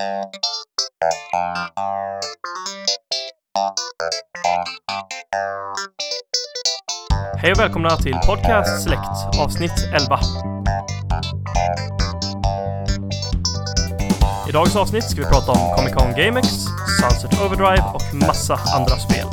Hej och välkomna till Podcast Select avsnitt 11. I dagens avsnitt ska vi prata om Comic Con GameX, Sunset Overdrive och massa andra spel.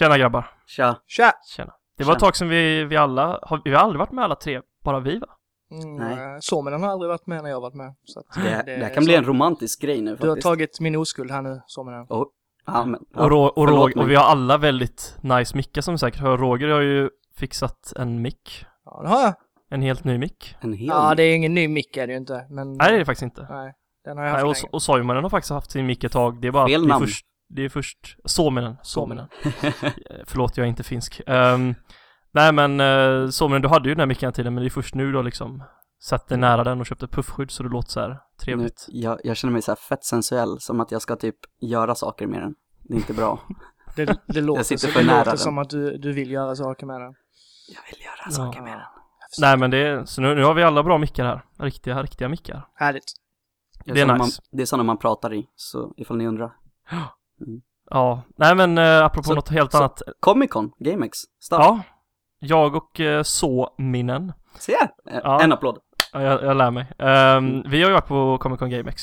Tjena grabbar. Tja. Tja! Tjena. Det var ett tag sedan vi, vi alla, har, vi har aldrig varit med alla tre, bara vi va? Mm, Nej. eh, Suominen har aldrig varit med när jag har varit med. Så att Det, det, är kan så. bli en romantisk grej nu Du har faktiskt. tagit min oskuld här nu, Suominen. Oh. Ja, men, ja, och, och, mig. och vi har alla väldigt nice mickar som säkert hör. Roger har ju fixat en mick. Ja, det har jag. En helt ny mick. En hel... Ja, det är ingen ny mick är det ju inte. Men... Nej det är det faktiskt inte. Nej, den har jag Nej, haft och, länge. och Soimanen har faktiskt haft sin mick ett tag. Det är bara Fel det namn. först, det är först, Suominen, Suominen. Eh, Förlåt, jag är inte finsk. Ehm, nej men uh, Suominen, du hade ju den här micken hela tiden men det är först nu då liksom satt dig nära den och köpte puffskydd så det låter så här nu, trevligt. jag, jag känner mig så här fett sensuell, som att jag ska typ göra saker med den. Det är inte bra. Det, det låter, sitter så, för det nära låter den. som att du, du vill göra saker med den. Jag vill göra saker med den. Nej men det är, så nu, nu har vi alla bra mickar här. Riktiga, riktiga mickar. Härligt. Det är, Det är såna nice. man, det är sådana man pratar i, så ifall ni undrar. Ja, nej men uh, apropå Så- något helt så- annat. Comic Con, GameX, start. Ja, jag och uh, Så-minnen. Se här! Eh, Ja. En applåd. Ja, jag, jag lär mig. Ehm, Vi har ju varit på Comic Con GameX.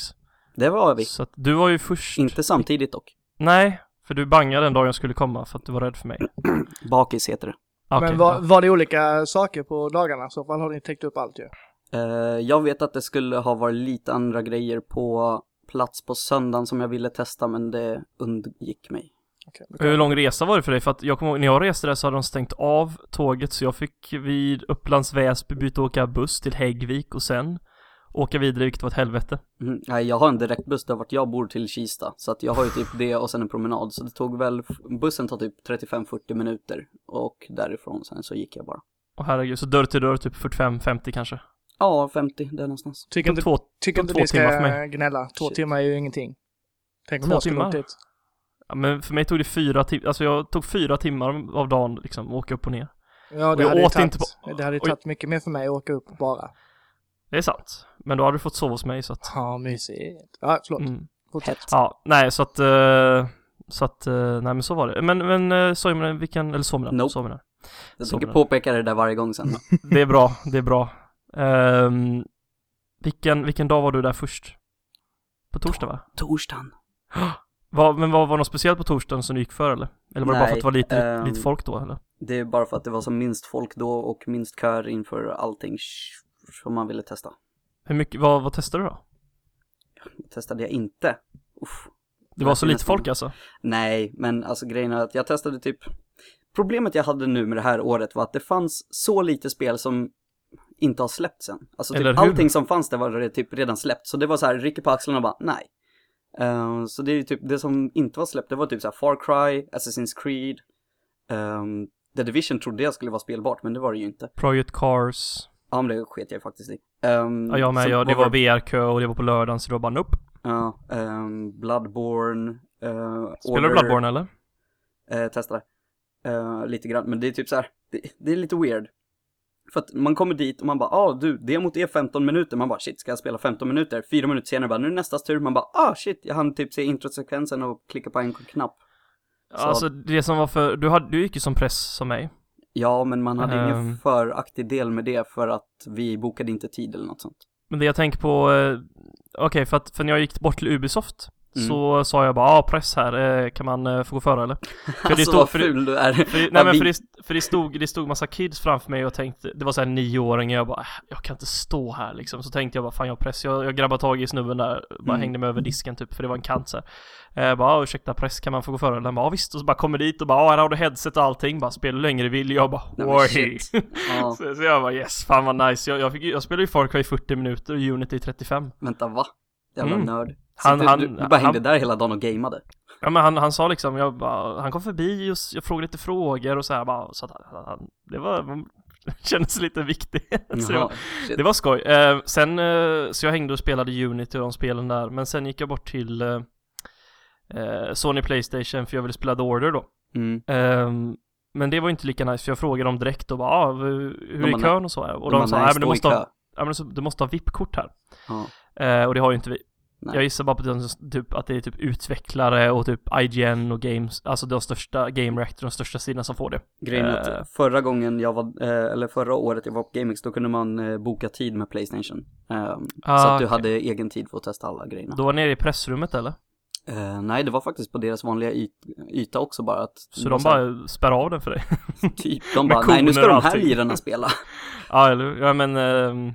Det var vi. Så att du var ju först. Inte samtidigt dock. Nej, för du bangade den dagen jag skulle komma för att du var rädd för mig. Bakis heter det. Okej, Men var, ja. var det olika saker på dagarna? Så fall har ni täckt upp allt ju. Eh, jag vet att det skulle ha varit lite andra grejer på plats på söndagen som jag ville testa, men det undgick mig. Kan- Hur lång resa var det för dig? För att jag kommer ihåg, när jag reste där så hade de stängt av tåget så jag fick vid Upplands Väsby byta åka buss till Häggvik och sen åka vidare vilket var ett helvete. Mm, nej, jag har en direktbuss där vart jag bor till Kista, så att jag har ju typ det och sen en promenad, så det tog väl, bussen tar typ 35-40 minuter och därifrån sen så gick jag bara. Och herregud, så dörr till dörr typ 45-50 kanske. Ja, 50, där någonstans. Tycker inte, två, tycker inte två ni timmar för ska mig. gnälla. Två Shit. timmar är ju ingenting. Tänk om Två jag skulle timmar? dit. ja, men för mig tog det fyra timmar, alltså jag tog fyra timmar av dagen liksom, åka upp och ner. Ja, Och det jag hade ju åt tagit, inte på- det hade ju tagit mycket mer för mig att åka upp bara. Det är sant. Men då hade du fått sova hos mig så att, Ja, mysigt. Ja, förlåt. mm. Fortsätt. Ja, nej så att, eh, så att, eh, nej men så var det. Men, men uh, Soiminen, vilken, eller Suominen, Nope. Suominen. Jag tänker påpeka det där varje gång sen. Det är bra, det är bra. Ehm, vilken, vilken dag var du där först? På torsdag va? Torsdagen. Var, men var, var det något speciellt på torsdagen som du gick för eller? Eller var det bara för att det var lite, Nej, lite folk då eller? Det är bara för att det var som minst folk då och minst kör inför allting som man ville testa. Hur mycket, vad, vad testade du då? Testade jag inte. Uff. Det var så lite nästan- folk alltså? Nej, men alltså grejen är att jag testade typ Problemet jag hade nu med det här året var att det fanns så lite spel som inte har släppts än. Alltså typ allting som fanns där var typ redan släppt. Så det var så här, rycker på axlarna och bara, nej. Eh, så det är ju typ, det som inte var släppt, det var typ så här Far Cry, Assassin's Creed, ehm, The Division trodde jag skulle vara spelbart, men det var det ju inte. Project Cars? Ja, men det sket jag faktiskt i. Um, Ja jag med, ja, det var VR-kö och det var på lördagen så det var bara nope. Ja, ehm, Bloodborne. Uh, Spelar du Bloodborne eller? Eh, testade. Eh, lite grann, men det är typ så här, det, det är lite weird. För att man kommer dit och man bara, ah du, demot är 15 minuter. Man bara, shit, ska jag spela 15 minuter? Fyra minuter senare bara, nu är det nästas tur. Man bara, ah shit, jag hann typ se introsekvensen och klicka på en knapp. Så- Alltså det som var för, du, hade, du gick ju som press som mig. Ja, men man hade ingen Ehm. föraktig del med det för att vi bokade inte tid eller något sånt. Men det jag tänker på, eh, okej för att, för när jag gick bort till Ubisoft Mm. så sa jag bara, ah press här, eh, kan man eh, få gå före eller? För alltså stod- vad för det- ful du är. För, nej men för det, för det stod, det stod massa kids framför mig och tänkte, det var såhär nioåringar, jag bara, "Äh, jag kan inte stå här liksom. Så tänkte jag bara, fan jag har press, jag, jag grabbade tag i snubben där, bara Mm. hängde mig över disken typ, för det var en kant såhär. Eh, bara, "Ah, ursäkta press, kan man få gå före? Han bara, ja visst, och så bara kommer dit och bara, ja här har du headset och allting, bara spela du vill. Jag bara, oj. shit. Ja, så, så jag bara, yes, fan vad nice. Jag, jag, fick, jag spelade ju Far Cry i 40 minuter och Unity i 35. vänta va? Jävla Mm. nörd. Han- Han, han- du, du bara hängde han- där hela dagen och gameade. Ja men han, han sa liksom, jag bara, han kom förbi och jag frågade lite frågor och så här bara, så att han, han, det var, kändes lite viktig. så det var, det var skoj. Eh, sen, eh, så jag hängde och spelade Unity och de spelen där, men sen gick jag bort till, eh, eh, Sony Playstation för jag ville spela The Order då. Mm. Ehm, men det var inte lika nice för jag frågade dem direkt och bara ah, hur är kön och så här. Och De sa nej men du måste ha, ja, men du måste ha VIP-kort här. Ja. Eh, och det har ju inte vi. Nej. Jag gissar bara på det, typ, att det är typ utvecklare och typ IGN och Games, alltså de största Game Reactor, de största sidorna som får det. Grejen är Eh. att förra gången jag var, eh, eller förra året jag var på GameX, då kunde man eh, boka tid med Playstation. Eh, Ah, så att du okej. hade egen tid för att testa alla grejerna. Då var nere i pressrummet eller? Eh, nej, det var faktiskt på deras vanliga yt yta också bara att Så de så här, bara spärrar av den för dig? typ, de bara, nej nu ska de här allting." lirarna spela. ja eller? Ja men ehm,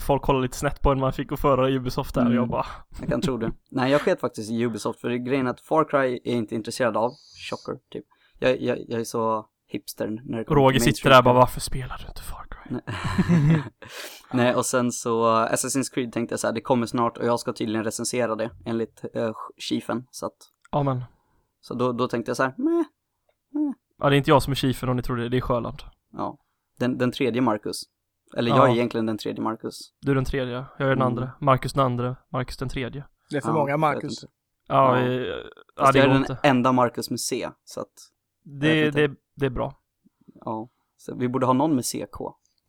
Folk kollar lite snett på en man fick gå före Ubisoft där och jag Mm. bara Jag kan tro det. Nej, jag sket faktiskt i Ubisoft för grejen att Far Cry är jag inte intresserad av. Chocker, typ. Jag, jag, jag är så hipster när det kommer Roger sitter där bara mainstream. varför spelar du inte Far Cry? Nej, och sen så Assassin's Creed tänkte jag så här, det kommer snart och jag ska tydligen recensera det enligt uh, chiefen. Så att, Ja men så då, då tänkte jag så här, meh, Ja det är inte jag som är chiefen om ni tror det, det är Sjöland ja. Den, den tredje Marcus. Eller jag Ja. är egentligen den tredje Marcus. Du är den tredje, jag är den Mm. andra Marcus den andra, Marcus den tredje Det är för Ja, många Marcus. Ja, Ja. ja, ja Fast det jag är den inte enda Marcus med C, så att, det, det, det är bra ja. Så vi borde ha någon med CK.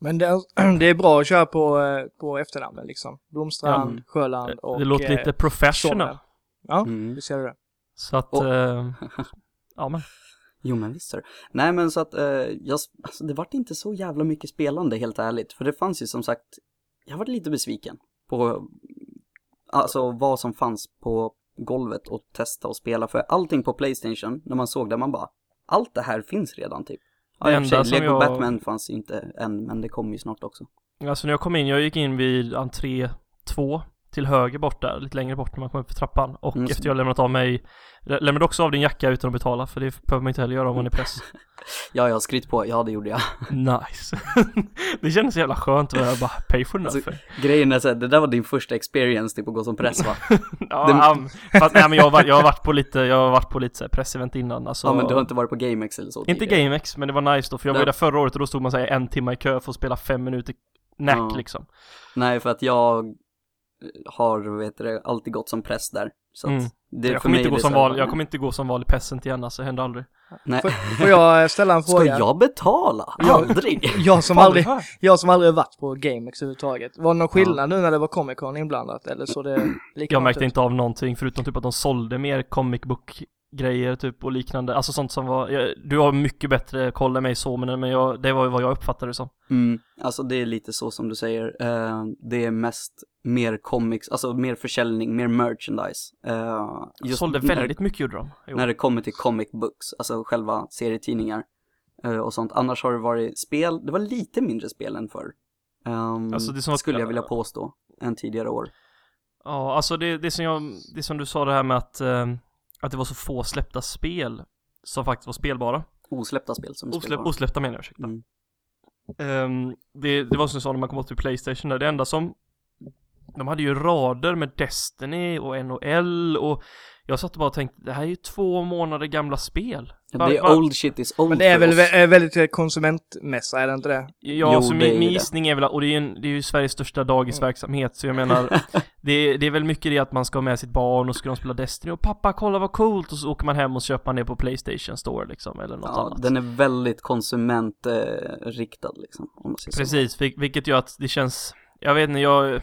Men det är, det är bra att köra på, eh, på efternamnen liksom. Blomstrand, Mm. Sjöland och... Det låter eh, lite professional Sommer. Ja, Mm. vi ser det. Så att, Och- eh, ja men Jo men visst sir. Nej men så att, eh, jag, alltså det vart inte så jävla mycket spelande helt ärligt. För det fanns ju som sagt, jag var lite besviken på, alltså vad som fanns på golvet och testa och spela. För allting på Playstation, när man såg det, man bara, allt det här finns redan typ. Ja, Det enda sig, som Lego jag- Batman fanns inte än, men det kommer ju snart också. Alltså när jag kom in, jag gick in vid entré 2 till höger bort där, lite längre bort när man kommer upp för trappan och Mm, efter jag lämnat av mig lä- Lämnade också av din jacka utan att betala för det behöver man inte heller göra om man är press Ja, jag har skrivit på, ja det gjorde jag. Nice Det kändes så jävla skönt att jag bara pay for Alltså, nothing Grejen är så här, det där var din första experience typ att gå som press va? Ja, ja, fast, nej, men jag, har varit- jag har varit på lite, jag har varit på lite så här pressevent innan alltså, Ja men du har inte varit på GameX eller så Inte tidigare? GameX, men det var nice då för jag var ju där förra året och då stod man säga en timme i kö för att spela fem minuter näck Ja. liksom Nej, för att jag har, vad heter det, alltid gått som press där. Så Mm. det, jag, kommer inte gå som vanlig, jag kommer inte gå som vanlig peasant igen alltså, det händer aldrig Nej. Får, får jag ställa en Ska fråga? jag betala? Ja. Aldrig! Jag som, Fan, aldrig, jag som aldrig varit på GameX överhuvudtaget. Var det någon skillnad nu när det var Comic Con inblandat? Eller så det likadant Jag märkte ut? inte av någonting förutom typ att de sålde mer comic book grejer typ och liknande, alltså sånt som var, jag, du har mycket bättre koll än mig så men, men jag, det var ju vad jag uppfattade det som Mm, alltså det är lite så som du säger. Eh, det är mest mer comics, alltså mer försäljning, mer merchandise. Eh, De sålde när- väldigt mycket gjorde de jo. När det kommer till comic books, alltså själva serietidningar eh, och sånt. Annars har det varit spel, det var lite mindre spel än förr. Ehm, Alltså, det som skulle jag vilja påstå, än tidigare år. Ja, alltså det, det som jag, det som du sa det här med att, eh, att det var så få släppta spel som faktiskt var spelbara. Osläppta spel som Osläpp, spelbara. osläppta menar jag, ursäkta. Mm. Ehm, det, det var som jag sa när man kom åt till Playstation där, det enda som De hade ju rader med Destiny och NHL och Jag satt och bara tänkte, det här är ju två månader gamla spel. Det är old shit is old Men det är väl vä- väldigt eh, konsumentmässa, är det inte det? Ja, Jo, så det är min, min gissning är väl, och det är ju, en, det är ju Sveriges största dagisverksamhet, så jag menar det, är- det är väl mycket det att man ska ha med sitt barn och ska de spela Destiny och pappa kolla vad coolt och så åker man hem och köper man det på Playstation Store liksom, eller något Ja, annat. den är väldigt konsumentriktad liksom, om man säger så. Precis, vil- vilket gör att det känns, jag vet inte, jag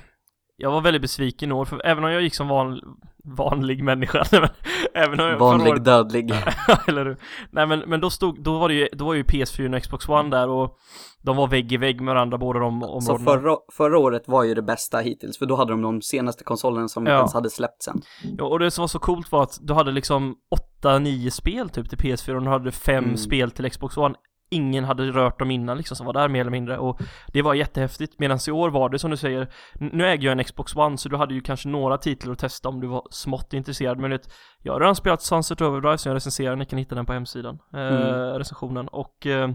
jag var väldigt besviken i år, för även om jag gick som van, vanlig människa, även om jag Vanlig året- dödlig. eller hur? Nej men, men då stod, då var det ju, då var ju PS4 och Xbox One där och de var vägg i vägg med varandra båda de Så områdena. förra, förra året var ju det bästa hittills, för då hade de de senaste konsolerna som Ja. inte ens hade släppt sen. Ja, och det som var så coolt var att du hade liksom 8-9 spel typ till PS4 och du hade fem Mm. spel till Xbox One Ingen hade rört dem innan liksom som var där mer eller mindre och det var jättehäftigt medan i år var det som du säger Nu äger jag en Xbox One så du hade ju kanske några titlar att testa om du var smått intresserad men vet, Jag har redan spelat Sunset Overdrive så jag recenserar, ni kan hitta den på hemsidan eh, Mm. Recensionen och eh,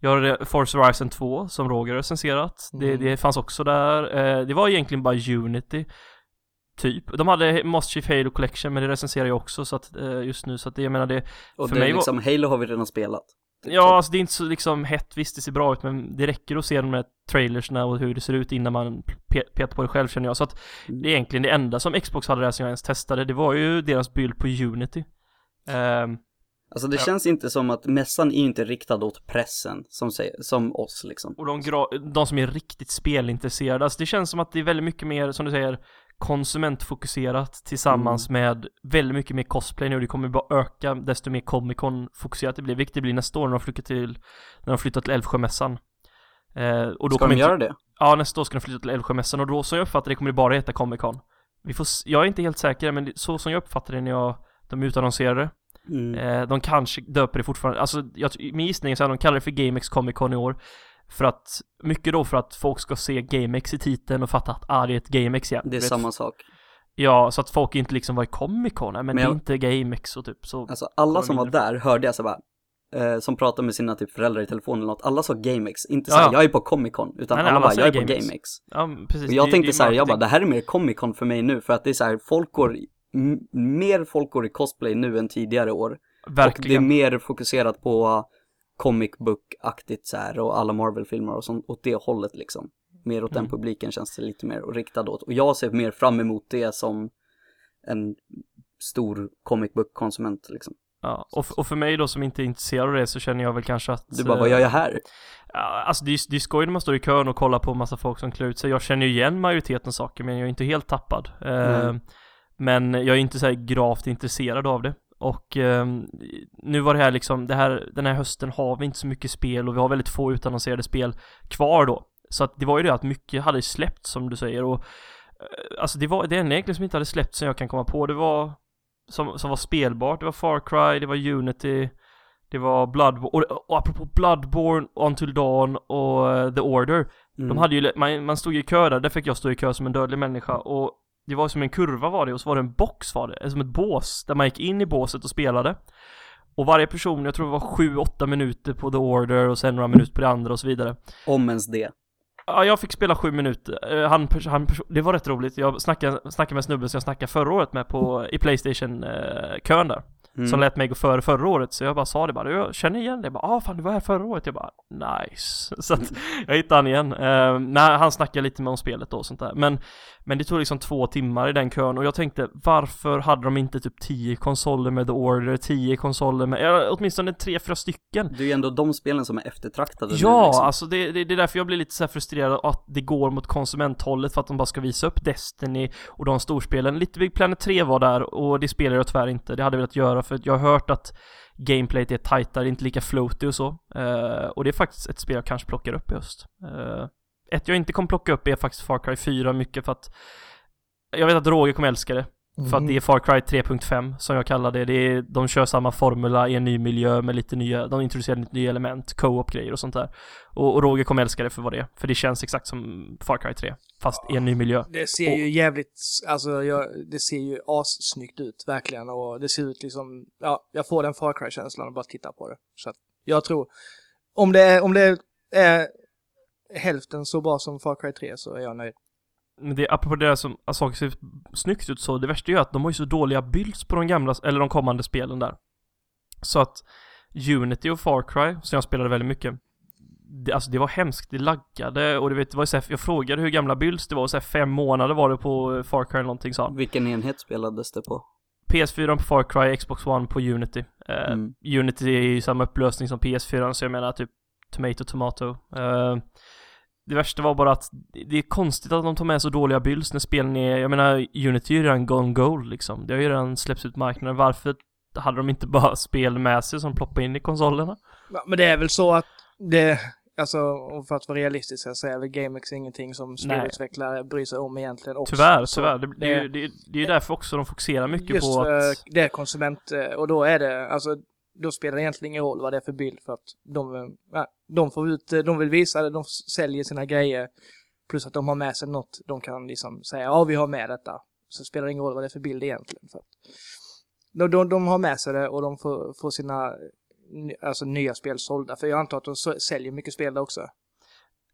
jag har eh, Forza Horizon 2 som Roger recenserat det, Mm. det fanns också där eh, Det var egentligen bara Unity Typ. De hade Master Chief Halo Collection men det recenserar jag också så att eh, just nu så att det, jag menar det Och För det mig är var- liksom, Halo har vi redan spelat. Ja, alltså det är inte så liksom hett, visst det ser bra ut men det räcker att se de här trailersna och hur det ser ut innan man pe- petar på det själv känner jag. Så att Mm. det är egentligen det enda som Xbox hade där som jag ens testade, det var ju deras bild på Unity. Ehm, Alltså det Ja. känns inte som att mässan är inte riktad åt pressen som, säger, som oss liksom. och de, de som är riktigt spelintresserade, alltså det känns som att det är väldigt mycket mer, som du säger, konsumentfokuserat tillsammans med väldigt mycket mer cosplay nu. Det kommer bara öka desto mer Comic Con fokuserat det blir, vilket det blir nästa år när de flyttar till, när de flyttar till Älvsjömässan. Eh, och då Ska kommer de göra det? Ja, nästa år ska de flytta till Älvsjömässan och då som jag uppfattar det kommer det bara heta Comic Con. Vi får, jag är inte helt säker men så som jag uppfattar det när jag, de utannonserade. Mm. Eh, de kanske döper det fortfarande, alltså jag, min gissning är så här, de kallar det för GameX Comic Con i år. För att, mycket då för att folk ska se GameX i titeln och fatta att ah, det är ett GameX igen. Det är samma sak. Ja, så att folk inte liksom var i Comic Con, men, Men det jag- är inte GameX och typ så. Alltså alla som var där hörde jag så bara, eh, som pratade med sina typ föräldrar i telefon eller något, alla sa GameX, inte Ja, såhär, ja. jag är på Comic Con, utan Nej, nej, alla, alla bara, jag är på GameX. GameX. Ja, precis. Och jag Det- tänkte det är så här, jag bara, det här är mer Comic Con för mig nu, för att det är så här, folk går, mer folk går i cosplay nu än tidigare år. Och det är Verkligen. mer fokuserat på comic book-aktigt så här och alla Marvel-filmer och sånt, åt det hållet liksom. Mer åt den Mm. publiken känns det lite mer riktad åt. Och jag ser mer fram emot det som en stor comic book-konsument liksom. Ja, och, och för mig då som inte är intresserad av det så känner jag väl kanske att Du bara, eh, vad gör jag här? Ja, alltså det är, det är skoj när man står i kön och kollar på massa folk som klär ut sig. Jag känner ju igen majoriteten saker men jag är inte helt tappad. Eh, Mm. Men jag är inte så här gravt intresserad av det. Och eh, nu var det här liksom, det här, den här hösten har vi inte så mycket spel och vi har väldigt få utannonserade spel kvar då. Så att det var ju det att mycket hade släppt som du säger och eh, Alltså det var, det enda egentligen som inte hade släppt som jag kan komma på det var Som, som var spelbart, det var Far Cry, det var Unity Det var Bloodborne, och, och apropå Bloodborne, Until Dawn och eh, The Order Mm. de hade ju, man, man stod i kö där, där fick jag stå i kö som en dödlig människa och det var som en kurva var det och så var det en box var det, eller som ett bås där man gick in i båset och spelade. Och varje person, jag tror det var 7-8 minuter på The Order och sen några minuter på det andra och så vidare. Om ens det. Ja, jag fick spela sju minuter. Eh, Han, han, det var rätt roligt. Jag snackade, snackade med snubben som jag snackade förra året med på, i Playstation-kön där. Mm. Som lät mig gå före förra året, så jag bara sa det bara, jag känner igen det, jag bara, ah fan du var här förra året, jag bara, nice. Så att jag hittade han igen. Uh, när han snackade lite med om spelet då och sånt där. Men, men det tog liksom två timmar i den kön och jag tänkte, varför hade de inte typ 10 konsoler med The Order, 10 konsoler med, ja, åtminstone tre, fyra stycken. Det är ju ändå de spelen som är eftertraktade nu, Ja, liksom. alltså det, det, det är därför jag blir lite så frustrerad att det går mot konsumenthållet för att de bara ska visa upp Destiny och de storspelen. Little Big Planet 3 var där och det spelar jag tyvärr inte. Det hade jag velat göra för jag har hört att gameplayet är tajtare, inte lika floaty och så. Eh, och det är faktiskt ett spel jag kanske plockar upp i höst. Eh, ett jag inte kommer plocka upp är faktiskt Far Cry 4 mycket för att jag vet att Roger kommer älska det. För att det är Far Cry 3.5 som jag kallar det. det är, de kör samma formula i en ny miljö med lite nya, de introducerar lite nya element, co-op grejer och sånt där. Och, och Roger kommer älska det för vad det är. För det känns exakt som Far Cry 3, fast i en ny miljö. Det ser ju jävligt, alltså jag, det ser ju assnyggt ut verkligen och det ser ut liksom, ja, jag får den Far Cry-känslan och bara titta på det. Så att jag tror, om det är, om det är hälften så bra som Far Cry 3 så är jag nöjd. Men det, apropå det där som att saker ser snyggt ut så, det värsta är ju att de har ju så dåliga builds på de gamla, eller de kommande spelen där. Så att Unity och Far Cry, som jag spelade väldigt mycket, det, alltså det var hemskt, det laggade och du vet, det var så här, jag frågade hur gamla builds det var och så här, fem månader var det på Far Cry eller någonting sa han. Vilken enhet spelades det på? PS4 på Far Cry, Xbox One på Unity. Mm. Unity är ju samma upplösning som PS4, så jag menar typ Tomato Tomato. Eh, det värsta var bara att det är konstigt att de tar med så dåliga builds när spelen är, jag menar Unity är ju redan gone gold liksom. Det har ju redan släppts ut marknaden. Varför hade de inte bara spel med sig som ploppar in i konsolerna? Ja, Men det är väl så att det, alltså och för att vara realistisk så är väl GameX ingenting som spelutvecklare bryr sig om egentligen också. Tyvärr, Så tyvärr. Det, det, är ju- det- det, det är ju därför också de fokuserar mycket Just på att... eh, det är konsument eh, och då är det, alltså då spelar det egentligen ingen roll vad det är för bild för att de, eh, ja, de får ut, eh, de vill visa det, de säljer sina grejer plus att de har med sig något de kan liksom säga ja vi har med detta. Så spelar det ingen roll vad det är för bild egentligen. För att de, de, de har med sig det och de får, får sina alltså, nya spel sålda. För jag antar att de säljer mycket spel där också.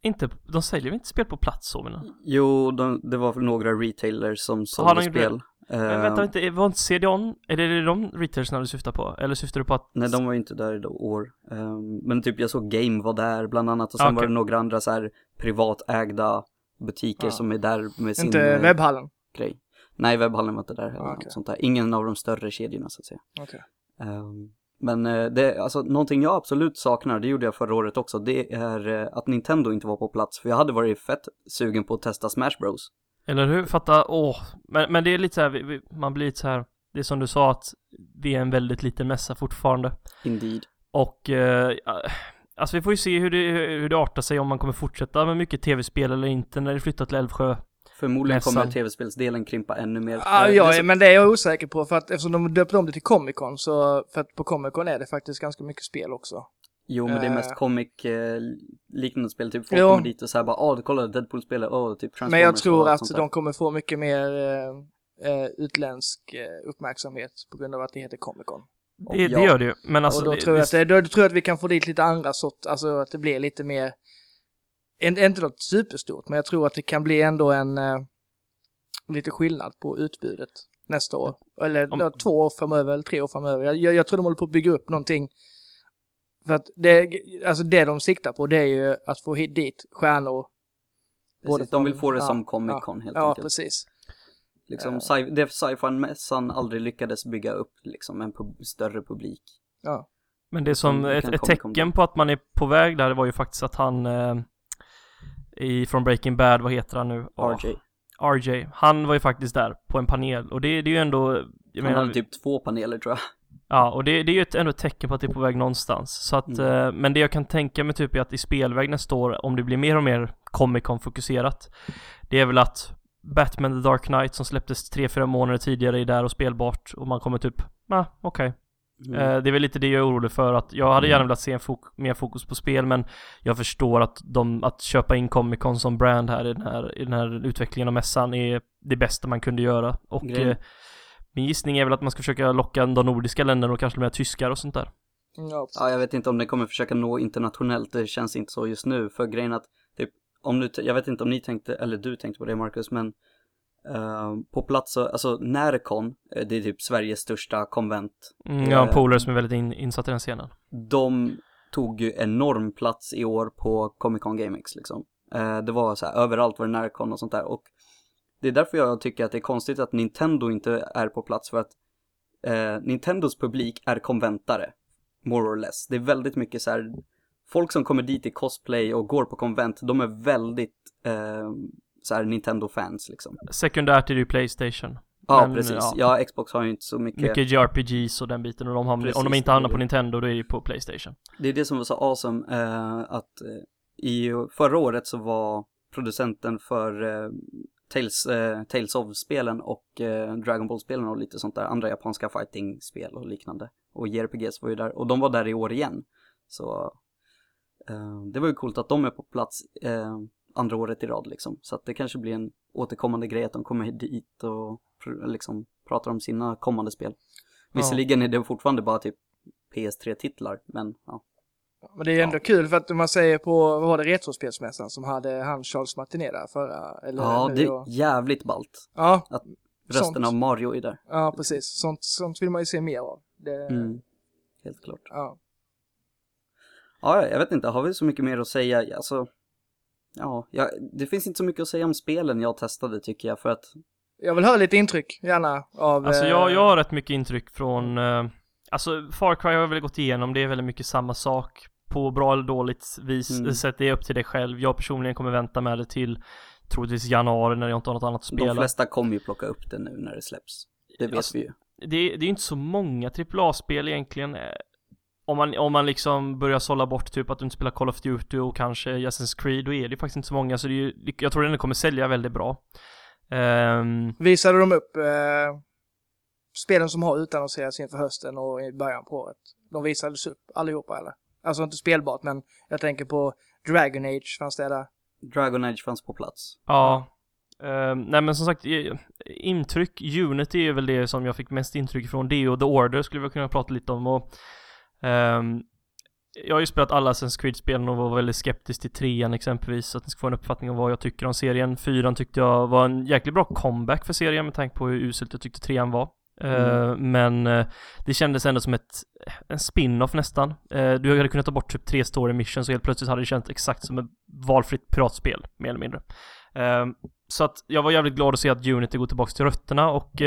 Inte, de säljer väl inte spel på plats så menar? Jo, de, det var några retailers som Har sålde de det? spel. Men vänta inte, var inte CD-ON, är det de retailersna du syftar på? Eller syftar du på att... Nej, de var ju inte där i år. Ehm, men typ jag såg Game var där bland annat och sen Ah, var det några andra så här privatägda butiker Ja. som är där med sin Inte eh, webbhallen. grej. Nej, webbhallen var inte där heller. Ah, okej. sånt där. Ingen av de större kedjorna så att säga. Ehm, men eh, det, alltså någonting jag absolut saknar, det gjorde jag förra året också, det är eh, att Nintendo inte var på plats. För jag hade varit fett sugen på att testa Smash Bros. Eller hur? Fatta, åh. Men, men det är lite så här, man blir lite så här, det är som du sa att vi är en väldigt liten mässa fortfarande. Indeed. Och, eh, alltså vi får ju se hur det, hur det artar sig om man kommer fortsätta med mycket tv-spel eller inte när det flyttar till Älvsjö. Förmodligen kommer Mässan. tv-spelsdelen krympa ännu mer. Ah, Eh, ja, så- men det är jag osäker på för att eftersom de döpte om det till Comic Con så, för att på Comic Con är det faktiskt ganska mycket spel också. Jo, men det är mest Eh. comic eh, liknande spel. Typ folk Jo. kommer dit och säger bara, åh, kolla Deadpool-spelet, åh, typ Transformers Men jag tror att de kommer få mycket mer eh, utländsk eh, uppmärksamhet på grund av att det heter Comic Con. Det, Ja. det gör det ju. Men alltså, och då, det, tror jag det, att då tror jag att vi kan få dit lite andra sort, alltså att det blir lite mer, inte något superstort, men jag tror att det kan bli ändå en eh, lite skillnad på utbudet nästa år. Eller Om- ja, två år framöver, eller tre år framöver. Jag, jag, jag tror de håller på att bygga upp någonting. För att det, alltså det de siktar på det är ju att få hit dit stjärnor. Precis, de vill få det ja, som Comic Con helt Ja, enkelt. precis. Liksom, Eh. sci- det sci-fi-mässan aldrig lyckades bygga upp liksom en pub- större publik. Ja. men det som, Mm, ett, ett tecken på att man är på väg där var ju faktiskt att han eh, i, från Breaking Bad, vad heter han nu? Åh, RJ. RJ. Han var ju faktiskt där på en panel och det, det är ju ändå, jag Han menar, hade typ två paneler tror jag. Ja, och det, det är ju ett, ändå ett tecken på att det är på väg någonstans. Så att, Mm. eh, men det jag kan tänka mig typ är att i spelväg nästa år, om det blir mer och mer Comic Con fokuserat, det är väl att Batman The Dark Knight som släpptes 3-4 månader tidigare är där och spelbart och man kommer typ, ah, okej. Mm. Eh, det är väl lite det jag är orolig för att jag hade gärna velat se en fok- mer fokus på spel men jag förstår att de, att köpa in Comic Con som brand här i den här, i den här utvecklingen av mässan är det bästa man kunde göra och eh, min gissning är väl att man ska försöka locka de nordiska länderna och kanske med tyskar och sånt där. Ja, precis. Ja, jag vet inte om den kommer försöka nå internationellt, det känns inte så just nu. För grejen att, typ, om du, jag vet inte om ni tänkte, eller du tänkte på det Marcus, men eh, på plats, så- alltså Närcon, eh, det är typ Sveriges största konvent. Mm, jag har en Eh, polare som är väldigt in, insatt i den scenen. De tog ju enorm plats i år på Comic Con GameX liksom. Det var så här, överallt var det Närcon och sånt där. Och det är därför jag tycker att det är konstigt att Nintendo inte är på plats för att eh, Nintendos publik är konventare. More or less. Det är väldigt mycket så här, folk som kommer dit i cosplay och går på konvent, de är väldigt så här Nintendo-fans liksom. Sekundärt är det ju Playstation. Ja, Men, precis. ja. Ja. Xbox har ju inte så mycket. Mycket JRPGs och den biten och de har, om Precis, de inte hamnar på. Nintendo då är det ju på Playstation. Det är det som var så awesome, eh, att eh, i förra året så var producenten för eh, Tales, eh, Tales of-spelen och eh, Dragon Ball-spelen och lite sånt där, andra japanska fighting-spel och liknande. Och JRPGs var ju där, och de var där i år igen. Så eh, det var ju coolt att de är på plats eh, andra året i rad liksom. Så att det kanske blir en återkommande grej att de kommer dit och liksom pratar om sina kommande spel. Visserligen är det fortfarande bara typ PS3-titlar, men ja. Men det är ändå kul för att man säger på, vad var det, Retrospelsmässan som hade han Charles Martinet där förra, eller Ja, det är jävligt ballt. Ja, Rösten Sånt. av Mario är där. ja precis. Sånt, sånt vill man ju se mer av. Det, Mm. Helt klart. ja. Ja, jag vet inte, har vi så mycket mer att säga? Alltså, ja, jag, det finns inte så mycket att säga om spelen jag testade tycker jag, för att Jag vill höra lite intryck, gärna, av... Alltså eh, jag, jag har rätt mycket intryck från, eh, alltså Far Cry har jag väl gått igenom, det är väldigt mycket samma sak på bra eller dåligt vis, Mm. sätt det är upp till dig själv. Jag personligen kommer vänta med det till troligtvis januari när jag inte har något annat att spela. de flesta kommer ju plocka upp det nu när det släpps. Det vet Alltså, vi ju. det, det är ju inte så många AAA-spel egentligen. Om man, om man liksom börjar sålla bort typ att du inte spelar Call of Duty och kanske Assassin's Creed, då är det ju faktiskt inte så många, så det är ju, jag tror den kommer sälja väldigt bra. Ehm, Visade de upp eh, spelen som har utannonserats inför hösten och i början på året? De visades upp allihopa eller? Alltså inte spelbart, men jag tänker på Dragon Age, fanns det där? Dragon Age fanns på plats. Ja. Ehm, nej men som sagt, intryck, Unity är väl det som jag fick mest intryck ifrån. Det och The Order skulle vi kunna prata lite om och ehm, jag har ju spelat alla Assassin's Creed-spelen och var väldigt skeptisk till trean exempelvis, så att ni ska få en uppfattning om vad jag tycker om serien. Fyran tyckte jag var en jäkligt bra comeback för serien med tanke på hur uselt jag tyckte trean var. Mm. men uh, det kändes ändå som ett, en spin-off nästan. Uh, du hade kunnat ta bort typ tre story missions och helt plötsligt hade det känts exakt som ett valfritt piratspel, mer eller mindre. Uh, så att jag var jävligt glad att se att Unity går tillbaka till rötterna och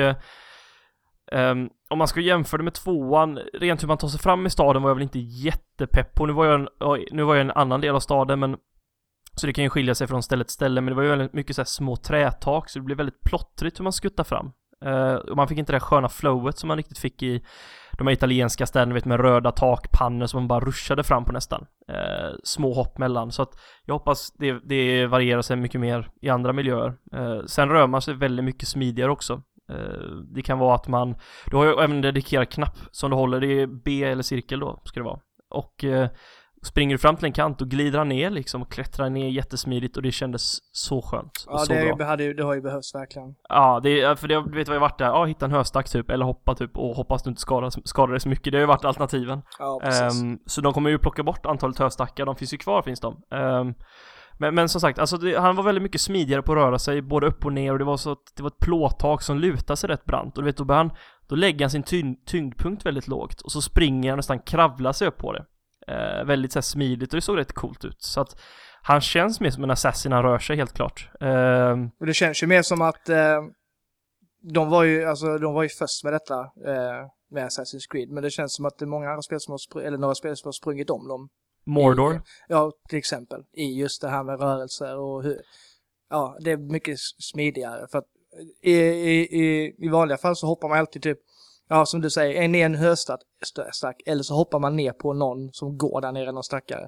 Um, om man ska jämföra det med tvåan, rent hur man tar sig fram i staden var jag väl inte jättepepp på. Nu var jag en, nu var jag en annan del av staden men så det kan ju skilja sig från ställe till ställe men det var ju väldigt mycket så små trätak så det blev väldigt plottrigt hur man skuttar fram. Uh, och man fick inte det sköna flowet som man riktigt fick i de här italienska städerna, vet med röda takpannor som man bara ruschade fram på nästan. Uh, små hopp mellan, så att jag hoppas det, det varierar sig mycket mer i andra miljöer. Uh, sen rör man sig väldigt mycket smidigare också. Det kan vara att man, du har ju även en dedikerad knapp som du håller, det är B eller cirkel då, ska det vara. Och Springer du fram till en kant och glider ner liksom och klättrar ner jättesmidigt och det kändes så skönt. Ja, så det, bra. Hade, det har ju behövts verkligen. Ja, det, för det, vet vad jag varit där, ja hitta en höstack typ, eller hoppa typ och hoppas du inte skadar, skadar dig så mycket. Det har ju varit alternativen. Ja, precis. Um, så de kommer ju plocka bort antalet höstackar, de finns ju kvar finns de. Um, men, men som sagt, alltså det, han var väldigt mycket smidigare på att röra sig, både upp och ner och det var så att det var ett plåttak som lutade sig rätt brant och du vet, då börjar han, då lägger han sin tyng, tyngdpunkt väldigt lågt och så springer han nästan kravlar sig upp på det. Eh, väldigt så här, smidigt och det såg rätt coolt ut. Så att han känns mer som en assassin han rör sig helt klart. Eh, och det känns ju mer som att eh, de var ju, alltså de var ju först med detta eh, med Assassin's Creed, men det känns som att det är många spel som har, eller några spel som har sprungit om dem. Mordor? I, ja, till exempel. I just det här med rörelser och hur, ja, det är mycket smidigare för att i, i, i, i vanliga fall så hoppar man alltid typ Ja, som du säger, är ner en höstack eller så hoppar man ner på någon som går där nere, någon stackare.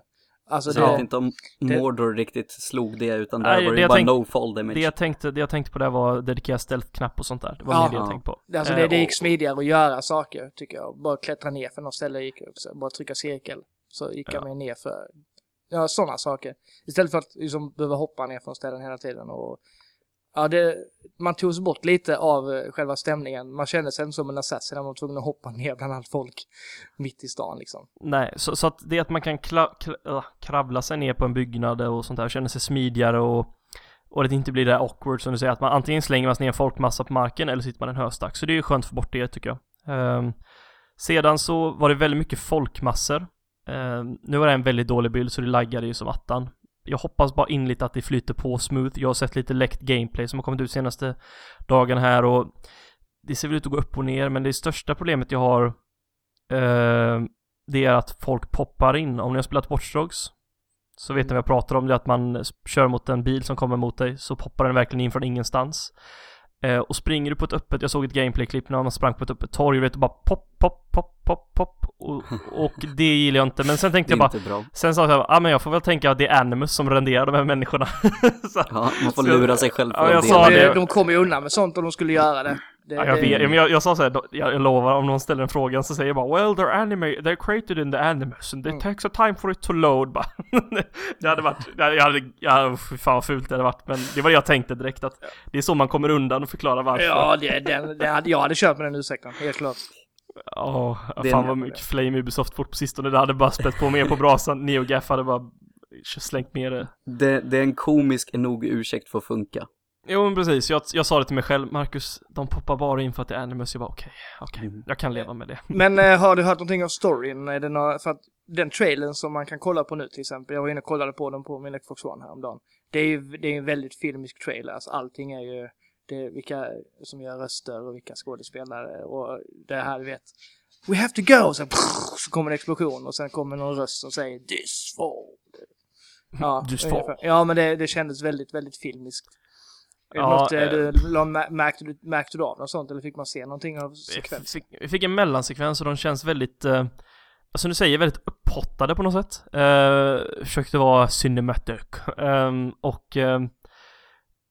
Alltså det, jag vet inte om Mordor det, riktigt slog det, utan där nej, var det, det bara tänk, no fall damage. Det jag tänkte, det jag tänkte på där var dedikerad stealth-knapp och sånt där. Det var ja, det jag tänkte på. Alltså det, det gick smidigare att göra saker, tycker jag. Bara klättra ner för något ställe gick upp, så bara trycka cirkel. Så gick ja. jag ner för, ja sådana saker. Istället för att liksom behöva hoppa ner från ställen hela tiden och Ja, det, man togs bort lite av eh, själva stämningen. Man kände sig som en assassin när man var tvungen att hoppa ner bland allt folk mitt i stan liksom. Nej, så, så att det att man kan kla, kla, kravla sig ner på en byggnad och sånt där känna sig smidigare och och det inte blir det awkward som du säger att man antingen slänger man ner en folkmassa på marken eller sitter man en höstack. Så det är ju skönt att få bort det tycker jag. Um, sedan så var det väldigt mycket folkmassor. Uh, nu var det en väldigt dålig bild så det laggade ju som attan jag hoppas bara inligt att det flyter på smooth. Jag har sett lite läckt gameplay som har kommit ut senaste dagarna här och det ser väl ut att gå upp och ner, men det största problemet jag har uh, det är att folk poppar in. Om ni har spelat Watchdogs så vet ni vad jag pratar om. Det är att man kör mot en bil som kommer mot dig så poppar den verkligen in från ingenstans. Eh, och springer du på ett öppet, jag såg ett gameplay-klipp när man sprang på ett öppet torg och vet du bara pop, pop, pop, pop, pop och, och det gillar jag inte. Men sen tänkte jag bara, bra. sen sa jag ja ah, men jag får väl tänka att det är Animus som renderar de här människorna. så, ja, man får lura sig själv ja, jag sa det. De kommer ju undan med sånt om de skulle göra det. Det, ja, jag, det... vet, jag, jag sa såhär, jag, jag lovar om någon ställer en fråga så säger jag bara Well they're anime, they're created in the animus and it mm. takes a time for it to load bara. det hade varit, jag hade, ja fan vad fult det hade varit men det var det jag tänkte direkt att det är så man kommer undan och förklarar varför. Ja, det, det, det hade, jag hade kört med den ursäkten, helt klart. Ja, oh, fan vad mycket Flame Ubisoft fort på sistone. Det hade bara spett på mer på brasan. NeoGaf hade bara slängt med det. det. Det är en komisk nog ursäkt för att funka. Jo men precis, jag, jag sa det till mig själv, Marcus, de poppar bara in för att det är Animus, jag bara okej, okay, okej, okay, mm. jag kan leva med det. Men äh, har du hört någonting om storyn? Är det några, för att den trailern som man kan kolla på nu till exempel, jag var inne och kollade på den på min Xbox One häromdagen. Det är ju, det är en väldigt filmisk trailer, alltså allting är ju, det är vilka som gör röster och vilka skådespelare och det här du vet. We have to go! Så, så kommer en explosion och sen kommer någon röst som säger This fall. Ja, ja men det, det kändes väldigt, väldigt filmiskt. Ja, något, eh, du, märkte, du, märkte du av något sånt eller fick man se någonting av sekvensen? Vi fick, en mellansekvens och de känns väldigt, eh, alltså du säger väldigt upphottade på något sätt. Eh, försökte vara cinematic. Eh, och eh,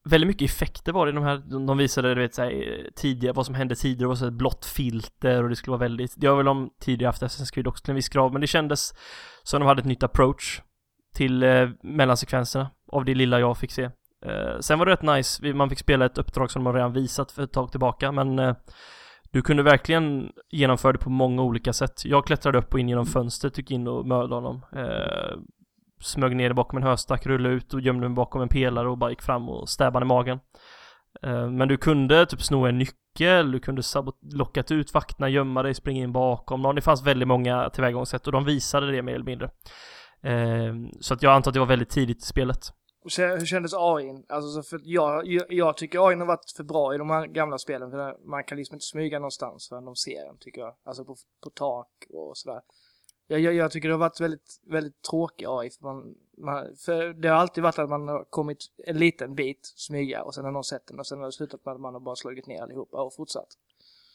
väldigt mycket effekter var det i de här, de visade du vet såhär tidigare, vad som hände tidigare, och så ett blått filter och det skulle vara väldigt, det har väl de tidigare haft Assassin's Creed också till en viss grad, men det kändes som de hade ett nytt approach till eh, mellansekvenserna av det lilla jag fick se. Eh, sen var det rätt nice, man fick spela ett uppdrag som de redan visat för ett tag tillbaka men eh, Du kunde verkligen genomföra det på många olika sätt. Jag klättrade upp och in genom fönstret, gick in och mördade honom. Eh, smög ner bakom en höstack, rullade ut och gömde mig bakom en pelare och bara gick fram och stäbbade i magen. Eh, men du kunde typ sno en nyckel, du kunde lockat ut vakterna, gömma dig, springa in bakom någon. Det fanns väldigt många tillvägagångssätt och de visade det mer eller mindre. Eh, så att jag antar att det var väldigt tidigt i spelet. Hur kändes AIn? Alltså, för jag, jag, jag tycker AIn har varit för bra i de här gamla spelen. För man kan liksom inte smyga någonstans förrän de ser en, tycker jag. Alltså på, på tak och sådär. Jag, jag, jag tycker det har varit väldigt, väldigt tråkig AI. För, man, man, för det har alltid varit att man har kommit en liten bit smyga och sen har någon sett den och sen har det slutat med att man har bara slagit ner allihopa och fortsatt.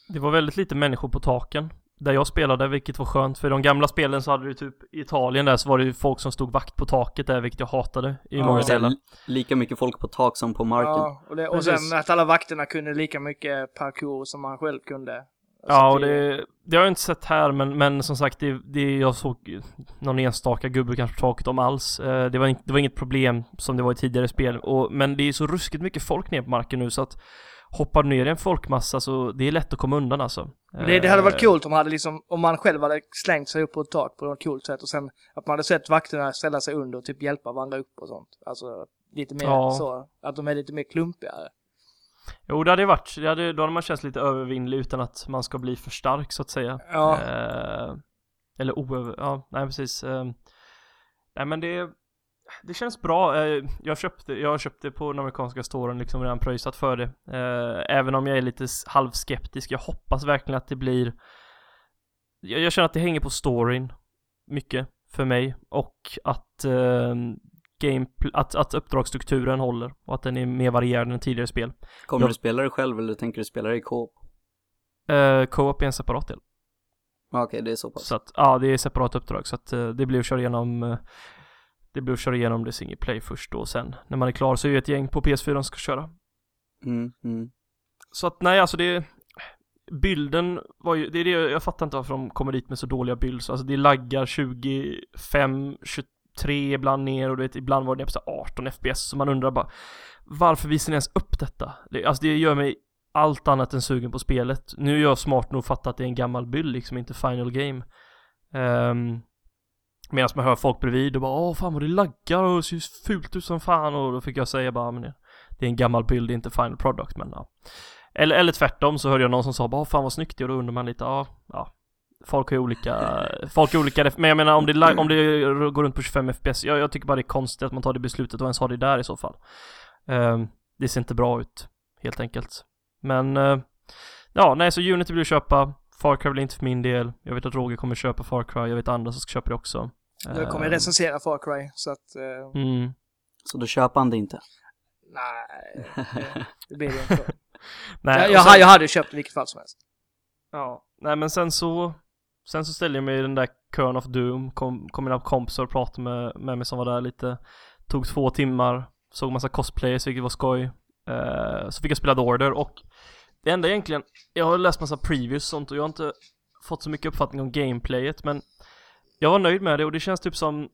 Det var väldigt lite människor på taken. Där jag spelade, vilket var skönt. För i de gamla spelen så hade du typ i Italien där så var det ju folk som stod vakt på taket där, vilket jag hatade i Ja, många delar. li- lika mycket folk på tak som på marken. Ja, och, det, och Precis. sen att alla vakterna kunde lika mycket parkour som man själv kunde. Alltså, Ja, och det, det har jag inte sett här, men, men som sagt, det, det jag såg någon enstaka gubbe kanske på taket om alls. Eh, det, var inte, det var inget problem som det var i tidigare spel. Och, men det är så ruskigt mycket folk ner på marken nu så att hoppar ner i en folkmassa så det är lätt att komma undan alltså. Det, det hade varit Eh, coolt om, man hade liksom, om man själv hade slängt sig upp på ett tak på något coolt sätt och sen att man hade sett vakterna ställa sig under och typ hjälpa varandra upp och sånt. Alltså lite mer Ja. så, att de är lite mer klumpigare. Jo, det hade varit, det hade, då hade man känts lite övervinnlig utan att man ska bli för stark så att säga. Ja, Eh, eller oöver, ja, nej precis. Eh, nej men det, det känns bra. Eh, jag köpte, jag köpte på den amerikanska storen liksom redan pröjsat för det. Eh, även om jag är lite halvskeptisk. Jag hoppas verkligen att det blir, jag, jag känner att det hänger på storyn mycket för mig och att eh, game, att, att uppdragsstrukturen håller och att den är mer varierad än tidigare spel. Kommer Ja. du spela det själv eller tänker du spela det i co-op? Eh, Co-op är en separat del. Okej, det är så pass. Så att, ja det är separat uppdrag så att eh, det blir att köra igenom eh, Det blir att köra igenom det single play först då och sen när man är klar så är det ett gäng på PS4 som ska köra. Mm, mm. Så att nej alltså det Bilden var ju, det är det jag, fattar inte varför de kommer dit med så dåliga builds. Alltså det laggar 25, 23 ibland ner och du vet ibland var det ner på så här 18 FPS så man undrar bara Varför visar ni ens upp detta? Det, alltså det gör mig allt annat än sugen på spelet. Nu är jag smart nog att fatta att det är en gammal bild liksom, inte final game. Um, Medan man hör folk bredvid och bara åh fan vad det laggar och ser fult ut som fan och då fick jag säga bara men det, det är en gammal bild, det är inte final product men ja. Eller, eller tvärtom så hörde jag någon som sa bara åh fan vad snyggt det och då undrar man lite ja, ja. Folk har olika, folk har olika, men jag menar om det, om det går runt på 25 FPS, jag, jag tycker bara det är konstigt att man tar det beslutet och ens har det där i så fall. Ehm, det ser inte bra ut, helt enkelt. Men, eh, ja, nej så Unity vill jag köpa, Far Cry vill inte för min del, jag vet att Roger kommer köpa Far Cry, jag vet andra som ska köpa det också. Jag kommer Ehm, recensera Far Cry så att, eh, Mm. Så då köper han det inte? nej, det, blir det inte. Nej, jag, jag, sen- jag hade köpt i vilket fall som helst. Ja, nej men sen så Sen så ställde jag mig i den där kön of Doom, kom, kom mina kompisar och pratade med, med mig som var där lite Tog två timmar, såg massa cosplayers vilket var skoj eh, Så fick jag spela The Order och Det enda egentligen, jag har läst massa previews och sånt och jag har inte fått så mycket uppfattning om gameplayet men Jag var nöjd med det och det känns typ som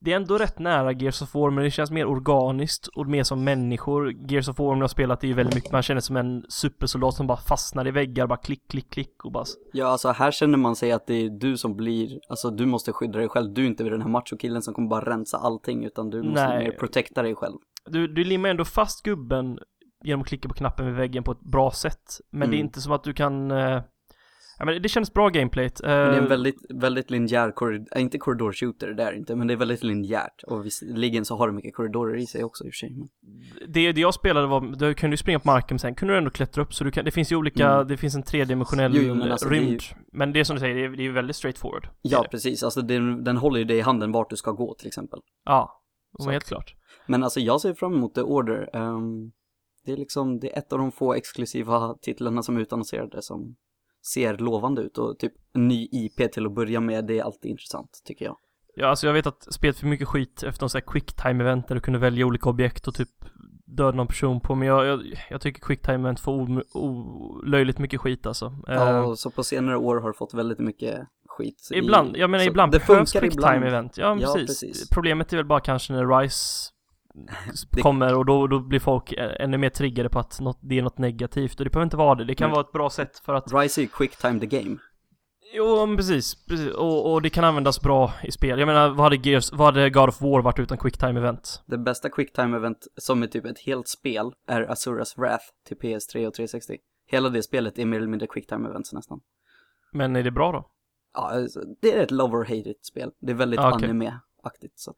det är ändå rätt nära Gears of War men det känns mer organiskt och mer som människor. Gears of War du har spelat det är ju väldigt mycket, man känner som en supersoldat som bara fastnar i väggar, bara klick, klick, klick och bara Ja, alltså här känner man sig att det är du som blir, alltså du måste skydda dig själv. Du är inte den här machokillen som kommer bara rensa allting, utan du måste Nej. mer protecta dig själv. du, du limmar ändå fast gubben genom att klicka på knappen vid väggen på ett bra sätt. Men det är Mm. inte som att du kan eh, Ja men det känns bra gameplayt. Eh, Men det är en väldigt, väldigt linjär korridor, äh, inte korridorshooter, det är det inte, men det är väldigt linjärt. Och visserligen så har det mycket korridorer i sig också i och för sig. Men... det, det jag spelade var, du kunde ju springa på marken men sen kunde du ändå klättra upp så du kan, det finns ju olika, Mm. det finns en tredimensionell Jo, jo, men alltså, det är ju- rymd. Men det är som du säger, det är, det är ju väldigt straightforward. Ja, precis. Alltså den, den håller ju dig i handen vart du ska gå till exempel. Ja, Så. helt klart. Men alltså jag ser fram emot The Order. Ehm, det är liksom, det är ett av de få exklusiva titlarna som är utannonserade som ser lovande ut och typ en ny IP till att börja med, det är alltid intressant tycker jag. Ja, alltså jag vet att spelet fick mycket skit efter en sån här quick time event där du kunde välja olika objekt och typ döda någon person på, men jag, jag, jag tycker quick time event får o- olöjligt mycket skit alltså. Ja, Eh, och så på senare år har det fått väldigt mycket skit. i- Ibland, jag menar så ibland det behövs quick ibland. time event. Ja, Ja, precis. precis. Problemet är väl bara kanske när Rise Det- kommer och då, då blir folk ä- ännu mer triggade på att något, det är något negativt och det behöver inte vara det. Det kan Mm. vara ett bra sätt för att Rise är ju quick time the game. Jo, men precis, precis. Och, och det kan användas bra i spel. Jag menar, vad hade, Gears, vad hade God of War varit utan quicktime event? Det bästa quick time event som är typ ett helt spel är Asuras Wrath till PS3 och 360. Hela det spelet är mer eller mindre quick time events nästan. Men är det bra då? Ja, alltså, det är ett love or hate it spel. Det är väldigt Ah, okej. anime-aktigt så att.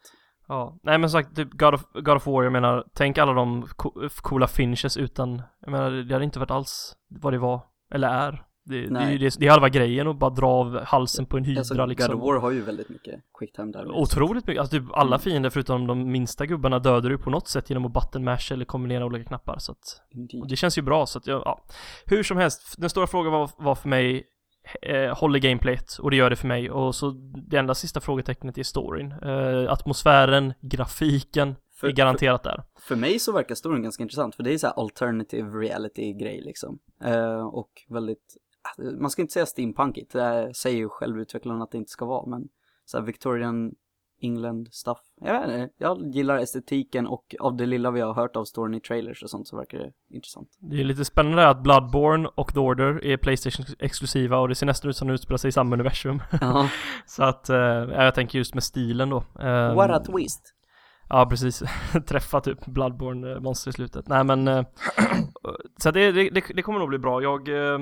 Ja, nej men sagt, typ God of, God of War, jag menar, tänk alla de co coola finishes utan, jag menar, det hade inte varit alls vad det var, eller är. Det, det, är Nej. ju det, det är halva grejen att bara dra av halsen på en hydra Alltså, liksom. God of War har ju väldigt mycket quick time där. Otroligt mycket, alltså typ alla Mm. fiender förutom de minsta gubbarna dödar du på något sätt genom att button mash eller kombinera olika knappar så att Och det känns ju bra så att jag, ja. Hur som helst, den stora frågan var, var för mig eh, Håller gameplayet och det gör det för mig och så det enda sista frågetecknet är storyn. Eh, atmosfären, grafiken För- är garanterat där. För mig så verkar storyn ganska intressant för det är så här alternative reality grej liksom. Eh, och väldigt, ah, man ska inte säga steampunkigt, det säger ju självutvecklaren att det inte ska vara men så här Victorian England stuff. Jag vet inte, jag gillar estetiken och av det lilla vi har hört av storyn i trailers och sånt så verkar det intressant. Det är lite spännande att Bloodborne och The Order är Playstation exklusiva och det ser nästan ut som att de utspelar sig i samma universum. Ja, så att, eh, ja, jag tänker just med stilen då. Ehm, what a twist. Ja, precis. Träffa typ Bloodborne monster i slutet. Nej men, eh, så det, det, det, kommer nog bli bra. Jag, eh,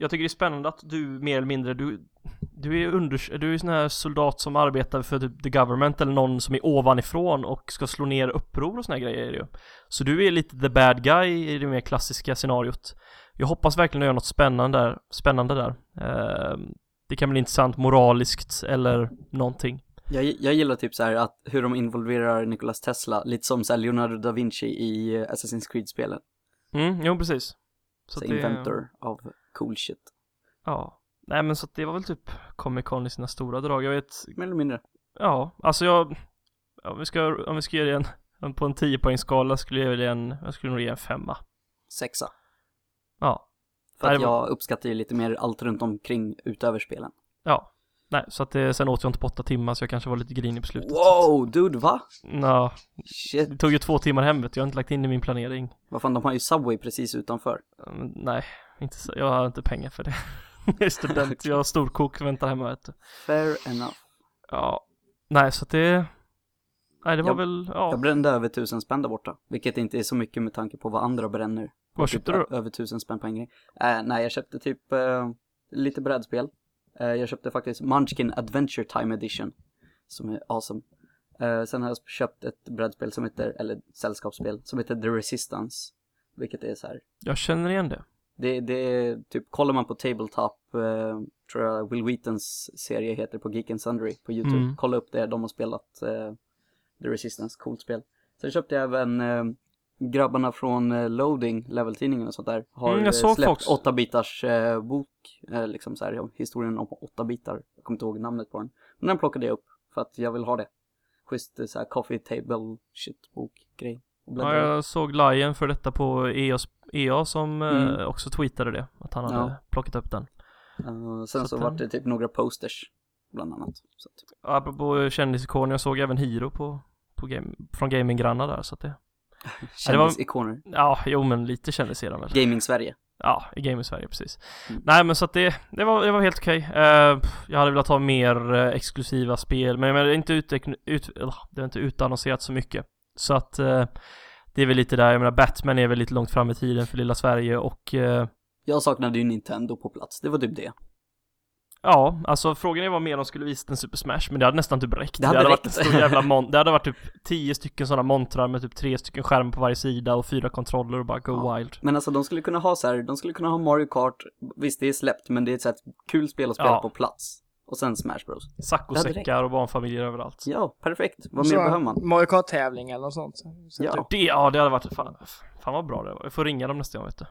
jag tycker det är spännande att du mer eller mindre, du, du är under, du är sån här soldat som arbetar för typ the government eller någon som är ovanifrån och ska slå ner uppror och såna här grejer det ju. Så du är lite the bad guy i det mer klassiska scenariot. Jag hoppas verkligen att göra något spännande där, spännande där. Eh, det kan bli intressant moraliskt eller någonting. Jag, jag gillar typ så här att hur de involverar Nikolas Tesla, lite som så Leonardo da Vinci i Assassin's Creed-spelen. Mm, jo precis. Så, Så inventor av cool shit. Ja, nej men så att det var väl typ Comic Con i sina stora drag. Jag vet, Mer eller mindre. ja, alltså jag, om vi ska, om vi ska ge det en, på en 10 poängsskala skulle jag ge en, jag skulle nog ge en femma. Sexa. Ja, För Nej, att det var- jag uppskattar ju lite mer allt runt omkring utöver spelen. ja. Nej, så att det, sen åt jag inte på åtta timmar så jag kanske var lite grinig på slutet. Wow, dude, va? Ja, Shit. det tog ju två timmar hem vet du. jag har inte lagt in i min planering. Vad fan, de har ju Subway precis utanför. Men, nej, inte så, jag har inte pengar för det. jag är student, jag har storkok väntar hemma vet du. Fair enough. Ja, nej så att det, nej det var Jag- väl, ja. Jag brände över tusen spänn där borta. Vilket inte är så mycket med tanke på vad andra bränner. Vad Typ köpte du? ö- Över tusen spänn på en grej. Äh, nej, jag köpte typ eh, lite brädspel. Eh, jag köpte faktiskt Munchkin Adventure Time Edition. Som är awesome. Sen har jag köpt ett brädspel som heter, eller sällskapsspel, som heter The Resistance. Vilket är så här. Jag känner igen det. Det, det är typ, kollar man på Tabletop, eh, tror jag Will Wheatons serie heter på Geek and Sundry på YouTube. Mm. Kolla upp det, de har spelat eh, The Resistance, coolt spel. Sen köpte jag även eh, grabbarna från eh, Loading, Level-tidningen och sånt där, har Mm, eh, släppt. 8 bitars eh, bok, eh, liksom så här, historien om 8 bitar. Jag kommer inte ihåg namnet på den. Men den plockade jag upp för att jag vill ha det. Schysst så här coffee table shit bok grej. Ja, jag såg Lion för detta på EA's, EA som eh, Mm. också tweetade det. Att han hade Ja. plockat upp den. Eh, sen Så så, var det typ några posters, bland annat. Så att, Apropå kändisikoner, jag såg även Hiro på, på game, från Gaminggrannar där så att det var- Kändisikoner. Ja, jo men lite kändis är de väl. Gaming Sverige. Ja, i Game i Sverige precis. Mm. Nej men så att det, det var, det var helt okej. Eh, jag hade velat ha mer eh, exklusiva spel, men jag menar, det är inte ut, eller, det är inte utannonserat så mycket. Så att eh, det är väl lite där, jag menar Batman är väl lite långt fram i tiden för lilla Sverige och eh, Jag saknade ju Nintendo på plats, det var typ det. Ja, alltså frågan är vad mer de skulle visa en Super Smash, men det hade nästan typ räckt. Det hade varit räckt. en stor jävla mon- Det hade varit typ tio stycken sådana montrar med typ tre stycken skärmar på varje sida och fyra kontroller och bara go Ja. wild. Men alltså de skulle kunna ha så här, de skulle kunna ha Mario Kart, visst det är släppt, men det är ett så här kul spel att spela Ja. på plats. Och sen Smash Bros. Saccosäckar och barnfamiljer överallt. Ja, perfekt. Vad mer behöver man? Mario Kart-tävling eller något sånt. Så Ja. typ, Det, ja, det hade varit, fan, fan vad bra det var. Jag får ringa dem nästa gång vet du.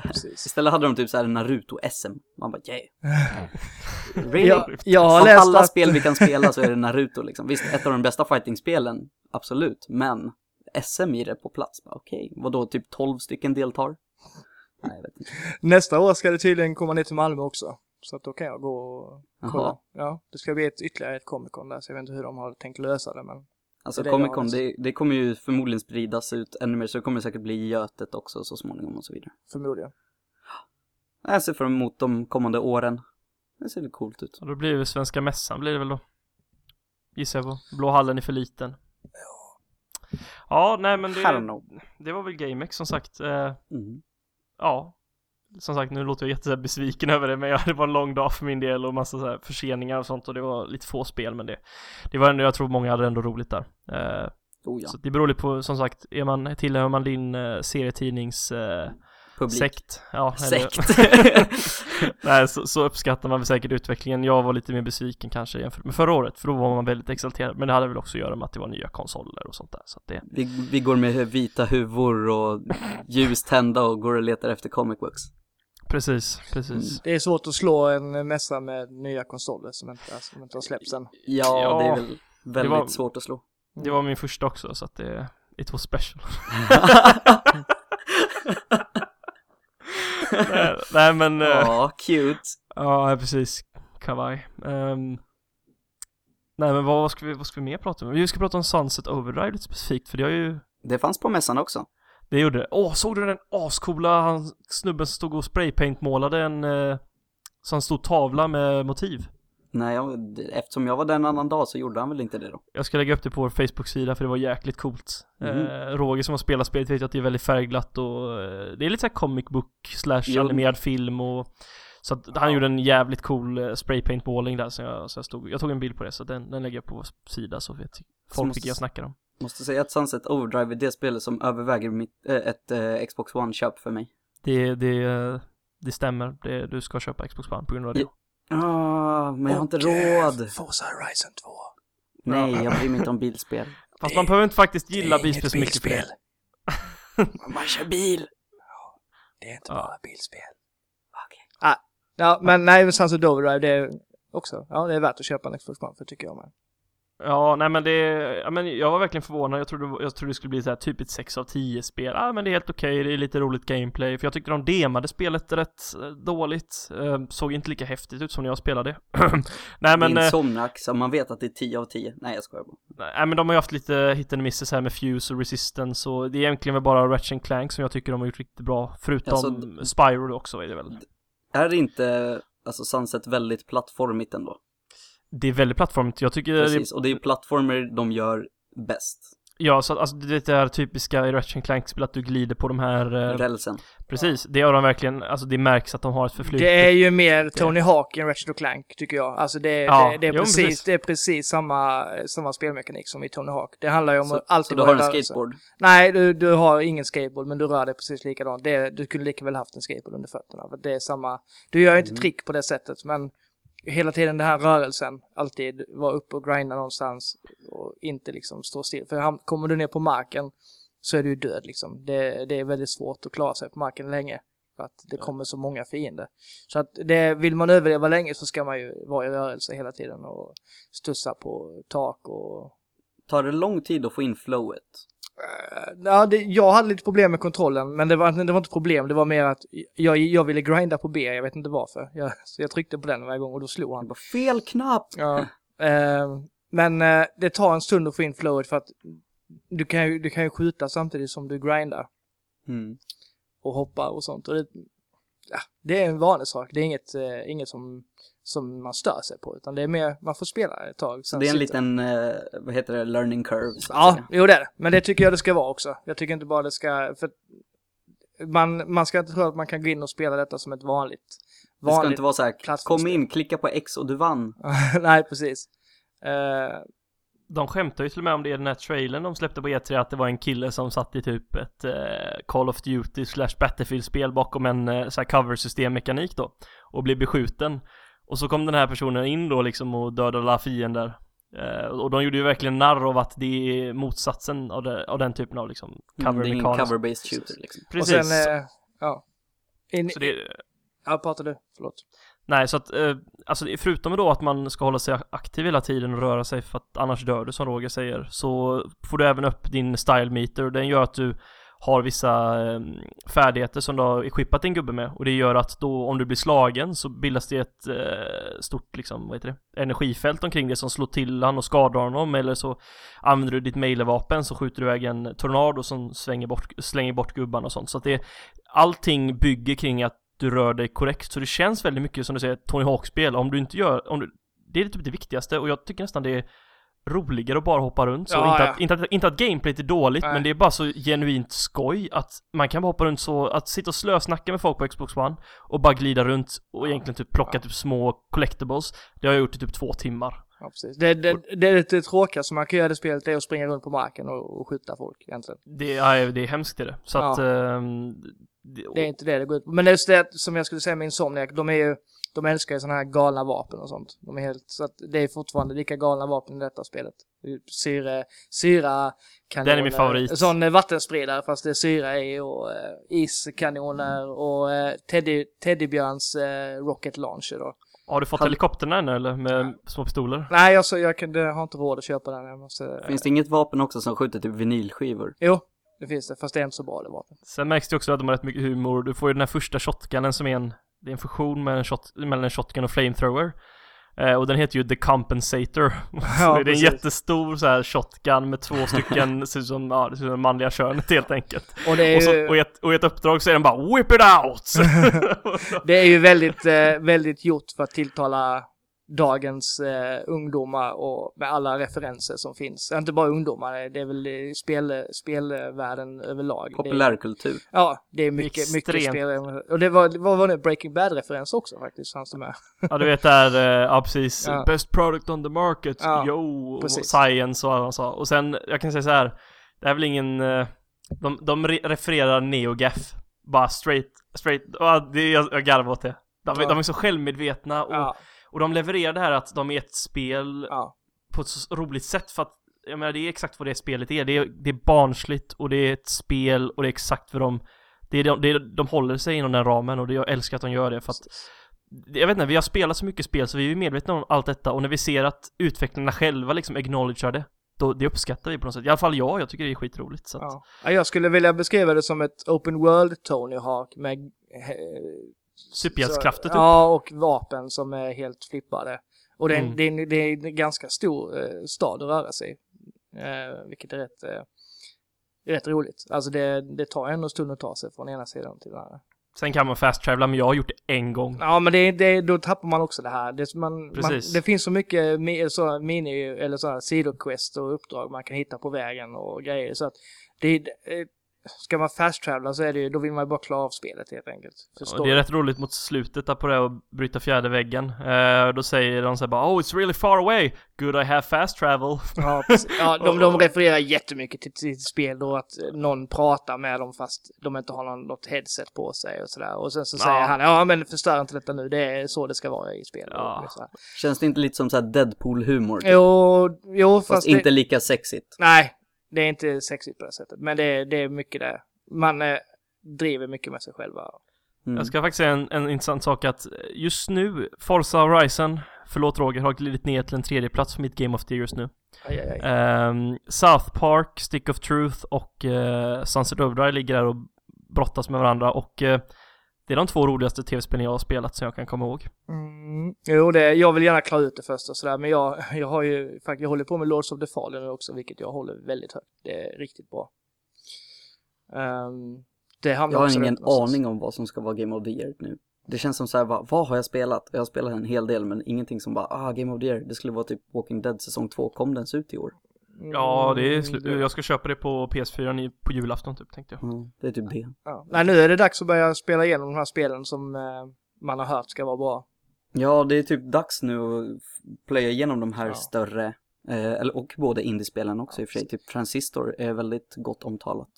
precis. Istället hade de typ så här Naruto-SM. Man bara yeah. really? Jag, jag har läst alla att, spel vi kan spela så är det Naruto liksom. Visst, ett av de bästa fightingspelen, absolut. Men SM i det på plats, okej. Vadå, typ 12 stycken deltar? Nej, jag vet inte. nästa år ska det tydligen komma ner till Malmö också. Så att då kan jag gå och kolla. Jaha. Ja, det ska bli ett, ytterligare ett Comic Con där, så jag vet inte hur de har tänkt lösa det, men Alltså Det Comic Con, det, det kommer ju förmodligen spridas ut ännu mer, så det kommer säkert bli Götet också så småningom och så vidare. Förmodligen. Jag ser fram emot de kommande åren. Det ser lite coolt ut. Och då blir det Svenska Mässan blir det väl då? Gissar jag på. Blå hallen är för liten. Ja, nej men det, det var väl GameX som sagt. Eh, Mm. ja. Som sagt, nu låter jag jättebesviken över det, men ja, det var en lång dag för min del och massa så här förseningar och sånt och det var lite få spel, men det, det var ändå, jag tror många hade ändå roligt där. Eh, Oh ja, Så det beror lite på, som sagt, är man, tillhör man din eh, serietidnings eh, publik. sekt? Ja, Sekt. Nej, så, så uppskattar man väl säkert utvecklingen. Jag var lite mer besviken kanske jämfört med förra året, för då var man väldigt exalterad. Men det hade väl också att göra med att det var nya konsoler och sånt där. Så det, Vi, vi går med vita huvor och ljus tända och går och letar efter comic books. Precis, precis. Det är svårt att slå en mässa med nya konsoler som inte, som inte har släppts än. Ja, Ja, det är väl väldigt var- svårt att slå. Det var min första också, så att det, it was special. nej, nej, men, Ja, cute. ja precis, kavaj. Ehm, nej men vad, vad, ska vi, vad ska vi mer prata om? Vi ska prata om Sunset Overdrive lite specifikt, för det har ju Det fanns på mässan också. Det gjorde det. Åh, såg du den ascoola han, snubben som stod och spraypaintmålade en eh, sån stor tavla med motiv? Nej, jag, eftersom jag var där en annan dag så gjorde han väl inte det då. Jag ska lägga upp det på vår Facebook-sida för det var jäkligt coolt. Mhm. Eh, Roger som har spelat spelet vet ju att det är väldigt färgglatt och eh, det är lite såhär comic book slash animerad film och så att han gjorde en jävligt cool eh, spraypaintmålning där så jag, så jag stod, jag tog en bild på det så den, den lägger jag på vår sida så vet folk vilka jag snackar om. Måste säga att Sunset Overdrive är det spelet som överväger mitt, äh, ett äh, Xbox One-köp för mig. Det, det, det stämmer, det, du ska köpa Xbox One på grund av det. Ja. Ah, men jag har inte råd. Forza Horizon 2. Nej, jag bryr mig inte om bilspel. Fast man behöver inte faktiskt Det gilla bilspel så mycket det. bilspel. Man kör bil. Det är inte Ja. bara bilspel. Ah, ja, men nej, men Sunset Overdrive, det är också, ja, det är värt att köpa en Xbox One för tycker jag med. Ja, nej men det, ja men jag var verkligen förvånad. Jag trodde, jag trodde det skulle bli så här typ ett 6 av 10 spel. Ja, men det är helt okej, det är lite roligt gameplay. För jag tyckte de demade spelet rätt eh, dåligt. Eh, såg inte lika häftigt ut som när jag spelade. nej men, är eh, man vet att det är 10 av 10. Nej, jag skojar bara. nej men de har ju haft lite hit and misses här med Fuse och Resistance och det är egentligen väl bara Ratchet Clank som jag tycker de har gjort riktigt bra. Förutom Alltså, Spyro också är det väl. Är det inte, alltså Sunset väldigt plattformigt ändå? Det är väldigt plattformigt. Jag tycker det, Precis, och det är plattformer de gör bäst. ja så att, alltså det är typiska i Ratchet Clank-spel att du glider på de här, eh, Rälsen. precis. Det har de verkligen, alltså det märks att de har ett förflutet. Det är ju mer Tony Hawk än Ratchet Clank, tycker jag. Alltså det, Ja, det, det, är, jo, precis, precis. det är precis samma, samma spelmekanik som i Tony Hawk. Det handlar ju om Så, att alltid så du har en rörelse. skateboard? Nej, du, du har ingen skateboard, men du rör dig precis likadant. Det, du kunde lika väl haft en skateboard under fötterna. För det är samma, du gör ju inte Mm. trick på det sättet, men hela tiden den här rörelsen, alltid vara uppe och grinda någonstans och inte liksom stå still. För kommer du ner på marken så är du död liksom. Det, det är väldigt svårt att klara sig på marken länge. För att det kommer så många fiender. Så att det, vill man överleva länge så ska man ju vara i rörelse hela tiden och stussa på tak och Tar det lång tid att få in flowet? Eh, Ja, det, jag hade lite problem med kontrollen, men det var, det var inte problem. Det var mer att jag, jag ville grinda på B, jag vet inte varför. Jag, så jag tryckte på den varje gång och då slog Det han. var fel knapp! Ja. Eh, men eh, det tar en stund att få in flowet för att du kan ju, du kan ju skjuta samtidigt som du grindar Mm. och hoppar och sånt. Och det, ja, det är en vanlig sak. Det är inget, eh, inget som, som man stör sig på, utan det är mer, man får spela ett tag. Så sen det är en sitter- liten, eh, vad heter det, learning curve? Ja, jo det är det. Men det tycker jag det ska vara också. Jag tycker inte bara det ska, för man, man ska inte tro att man kan gå in och spela detta som ett vanligt, Det ska vanligt, inte vara så här, kom in, klicka på X och du vann. nej precis. Eh, De skämtar ju till och med om det i den här trailern de släppte på E3 att det var en kille som satt i typ ett eh, Call of Duty slash Battlefield-spel bakom en eh, så här cover-systemmekanik då och blev beskjuten. Och så kom den här personen in då liksom och dödade alla fiender. Eh, och de gjorde ju verkligen narr av att det är motsatsen av, det, av den typen av liksom Mm, det är ingen cover-mekanism. cover-based shooter liksom. och Precis. sen, eh, ja. In, så det, ja, pratar du? Förlåt. Nej, så att, eh, alltså förutom då att man ska hålla sig aktiv hela tiden och röra sig för att annars dör du som Roger säger, så får du även upp din style meter och den gör att du, har vissa eh, färdigheter som du har equippat din gubbe med. Och det gör att då om du blir slagen så bildas det ett eh, stort liksom, vad heter det, energifält omkring det som slår till han och skadar honom. Eller så använder du ditt mailervapen så skjuter du iväg en tornado som svänger bort, slänger bort gubbarna och sånt. Så att det allting bygger kring att du rör dig korrekt. Så det känns väldigt mycket som du säger Tony Hawk-spel. Om du inte gör, om du, det är typ det viktigaste. Och jag tycker nästan det är roligare att bara hoppa runt så. Ja, inte, ja. Att, inte, att, inte att gameplayet är dåligt, Nej. men det är bara så genuint skoj att man kan bara hoppa runt så, att sitta och slösnacka med folk på Xbox One och bara glida runt och egentligen typ plocka Ja. typ små collectibles. Det har jag gjort i typ två timmar. Ja, precis. Det, det, det är lite tråkiga som man kan göra i det spelet, det är att springa runt på marken och, och skjuta folk egentligen. Det är, det är hemskt är det. Så Ja. att... ehm, det, Det är inte det det går ut på. Men det är just det som jag skulle säga med Insomniac, de är ju, de älskar ju sådana här galna vapen och sånt. De är helt, så att det är fortfarande lika galna vapen i detta spelet. Syre, syra, kanoner. Den är min favorit. Sån eh, vattenspridare fast det är syra i och eh, iskanoner och eh, teddy, teddybjörns eh, rocket launcher då. har du fått Hall- helikoptern än eller? Med små pistoler? Nej, jag, så, jag, jag har inte råd att köpa den. Jag måste... Finns det inget vapen också som skjuter typ vinylskivor? Jo, det finns det. Fast det är inte så bra det vapen. Sen märks det också att de har rätt mycket humor. Du får ju den här första shotgunen som är en, det är en fusion med en shot, mellan en shotgun och flamethrower. Eh, och den heter ju The Compensator. så det är en precis. jättestor så här shotgun med två stycken, ser ut som, ja, det ser ut som manliga könet helt enkelt. Och det är Och, så, ju... och, i ett, och i ett uppdrag så är den bara Whip it out! Det är ju väldigt, eh, väldigt gjort för att tilltala dagens eh, ungdomar och med alla referenser som finns. Inte bara ungdomar, det är väl spel, spelvärlden överlag. Är, Populärkultur. ja, det är mycket, mycket Extremt. spel. Och det var, vad var det, Breaking Bad-referens också faktiskt, fanns det med. ja du vet där, eh, ja precis, Ja. Best product on the market, Ja, yo, och precis. science och vad han sa. Och sen, jag kan säga så här, det är väl ingen, eh, de, de re- refererar NeoGaf, bara straight, straight, ja, det, jag, jag garvar åt det. De, Ja. de är så självmedvetna och, Ja, och de levererar det här att de är ett spel ja, på ett så roligt sätt för att jag menar det är exakt vad det spelet är. Det är, det är barnsligt och det är ett spel och det är exakt vad de det är, de, det är, de håller sig inom den ramen och det, jag älskar att de gör det för att jag vet inte, vi har spelat så mycket spel så vi är medvetna om allt detta och när vi ser att utvecklarna själva liksom acknowledgar det då, det uppskattar vi på något sätt. I alla fall jag, jag tycker det är skitroligt så att, ja. ja. Jag skulle vilja beskriva det som ett open world Tony Hawk med eh, Superhjältskrafter typ. Ja, och vapen som är helt flippade. Och det är, Mm. det är, det är en ganska stor eh, stad att röra sig eh, Vilket är rätt, eh, rätt roligt. Alltså det, det tar en stund att ta sig från ena sidan till den andra. Sen kan man fast travela men jag har gjort det en gång. Ja, men det, det, då tappar man också det här. Det, man, man, det finns så mycket mi, så, mini eller sådana sidoquest och uppdrag man kan hitta på vägen och grejer. Så att det, eh, ska man fast travela så är det ju, då vill man ju bara klara av spelet helt enkelt. Och det är rätt roligt mot slutet där på det och bryta fjärde väggen. Eh, då säger de så här bara Oh it's really far away! Good I have fast travel. Ja, ja de, de refererar jättemycket till sitt spel då att någon pratar med dem fast de inte har någon, något headset på sig och sådär. Och sen så säger Ja. han ja men förstör inte detta nu, det är så det ska vara i spel. Ja. Känns det inte lite som så här Deadpool-humor? typ? Jo, jo fast, Fast det, inte lika sexigt. nej, det är inte sexigt på det sättet. Men det, är- det är mycket det. Man eh, driver mycket med sig själva. Mm. Jag ska faktiskt säga en, en intressant sak att just nu, Forza Horizon, förlåt Roger, har glidit ner till en tredje plats på mitt Game of the Year just nu. Aj, aj, aj. Ehm, South Park, Stick of Truth och uh, Sunset Overdrive ligger där och brottas med varandra och eh, det är de två roligaste tv-spelen jag har spelat som jag kan komma ihåg. Mm. Jo, det, jag vill gärna klara ut det först och sådär, men jag, jag har ju faktiskt, jag håller på med Lords of the Fallen nu också, vilket jag håller väldigt högt. Det är riktigt bra. Ehm, det hamnar Jag har ingen aning om vad som ska vara Game of the Year nu. Det känns som så här, vad, vad har jag spelat? Jag har spelat en hel del, men ingenting som bara, ah, Game of the Year. Det skulle vara typ Walking Dead säsong 2. Kom den ut i år? Ja, det är Mm, slu- jag ska köpa det på PS4 i- på julafton typ tänkte jag. Ja, det är typ det. Ja. Nej, nu är det dags att börja spela igenom de här spelen som eh, man har hört ska vara bra. Ja, det är typ dags nu att plöja igenom de här Ja. större, eh, eller, och både indiespelen också i och för sig. Typ Transistor är väldigt gott omtalat.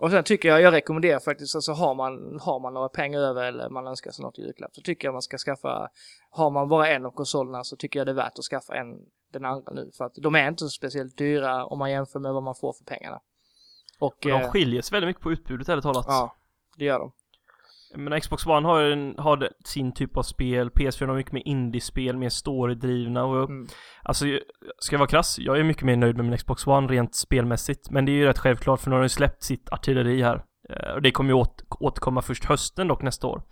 Och sen tycker jag, jag rekommenderar faktiskt, alltså har man, har man några pengar över eller man önskar sig något i julklapp så tycker jag man ska skaffa, har man bara en av konsolerna så tycker jag det är värt att skaffa en, den andra nu. För att de är inte så speciellt dyra om man jämför med vad man får för pengarna. Och, Och de eh, skiljer sig väldigt mycket på utbudet ärligt talat. ja, det gör de. Men Xbox One har, en, har sin typ av spel, PS4 har mycket mer indie-spel, mer storydrivna och Mm. Alltså, ska jag vara krass, jag är mycket mer nöjd med min Xbox One rent spelmässigt Men det är ju rätt självklart för nu har de släppt sitt artilleri här och det kommer ju åt, återkomma först hösten dock nästa år.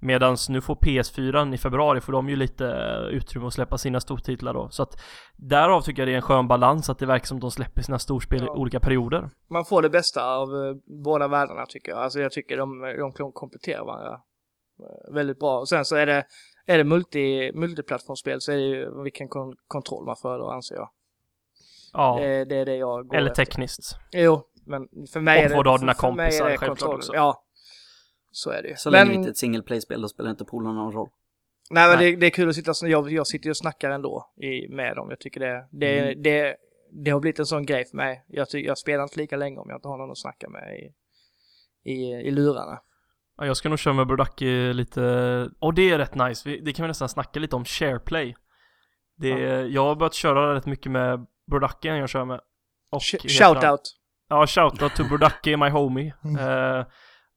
Medan nu får PS4 i februari får de ju lite eh, utrymme att släppa sina stortitlar då. Så att därav tycker jag det är en skön balans att det verkar som att de släpper sina storspel i Ja. olika perioder. Man får det bästa av eh, båda världarna tycker jag. Alltså jag tycker de, de kompletterar varandra eh, väldigt bra. Och sen så är det, är det multi, multiplattformsspel så är det ju vilken kon kontroll man föredrar anser jag. Ja, Det, det är det jag går eller efter. tekniskt. Jo, men för mig Och är det... får du ha dina kompisar självklart också. Ja. Så är det ju. Så länge det Men, inte är ett single play-spel, då spelar inte polarna någon roll. nej men Nej. det, det är kul att sitta, och- jag, jag sitter ju och snackar ändå i, med dem. Jag tycker det, det, Mm. det, det har blivit en sån grej för mig. Jag, jag spelar inte lika länge om jag inte har någon att snacka med i, i, i lurarna. Ja, jag ska nog köra med Brodacki lite, och det är rätt nice. Vi, det kan vi nästan snacka lite om SharePlay. Det, Jag har börjat köra rätt mycket med Brodacki än jag kör med. Och Sh- Shoutout! Ja, shoutout to Brodacki, my homie. Mm. Eh,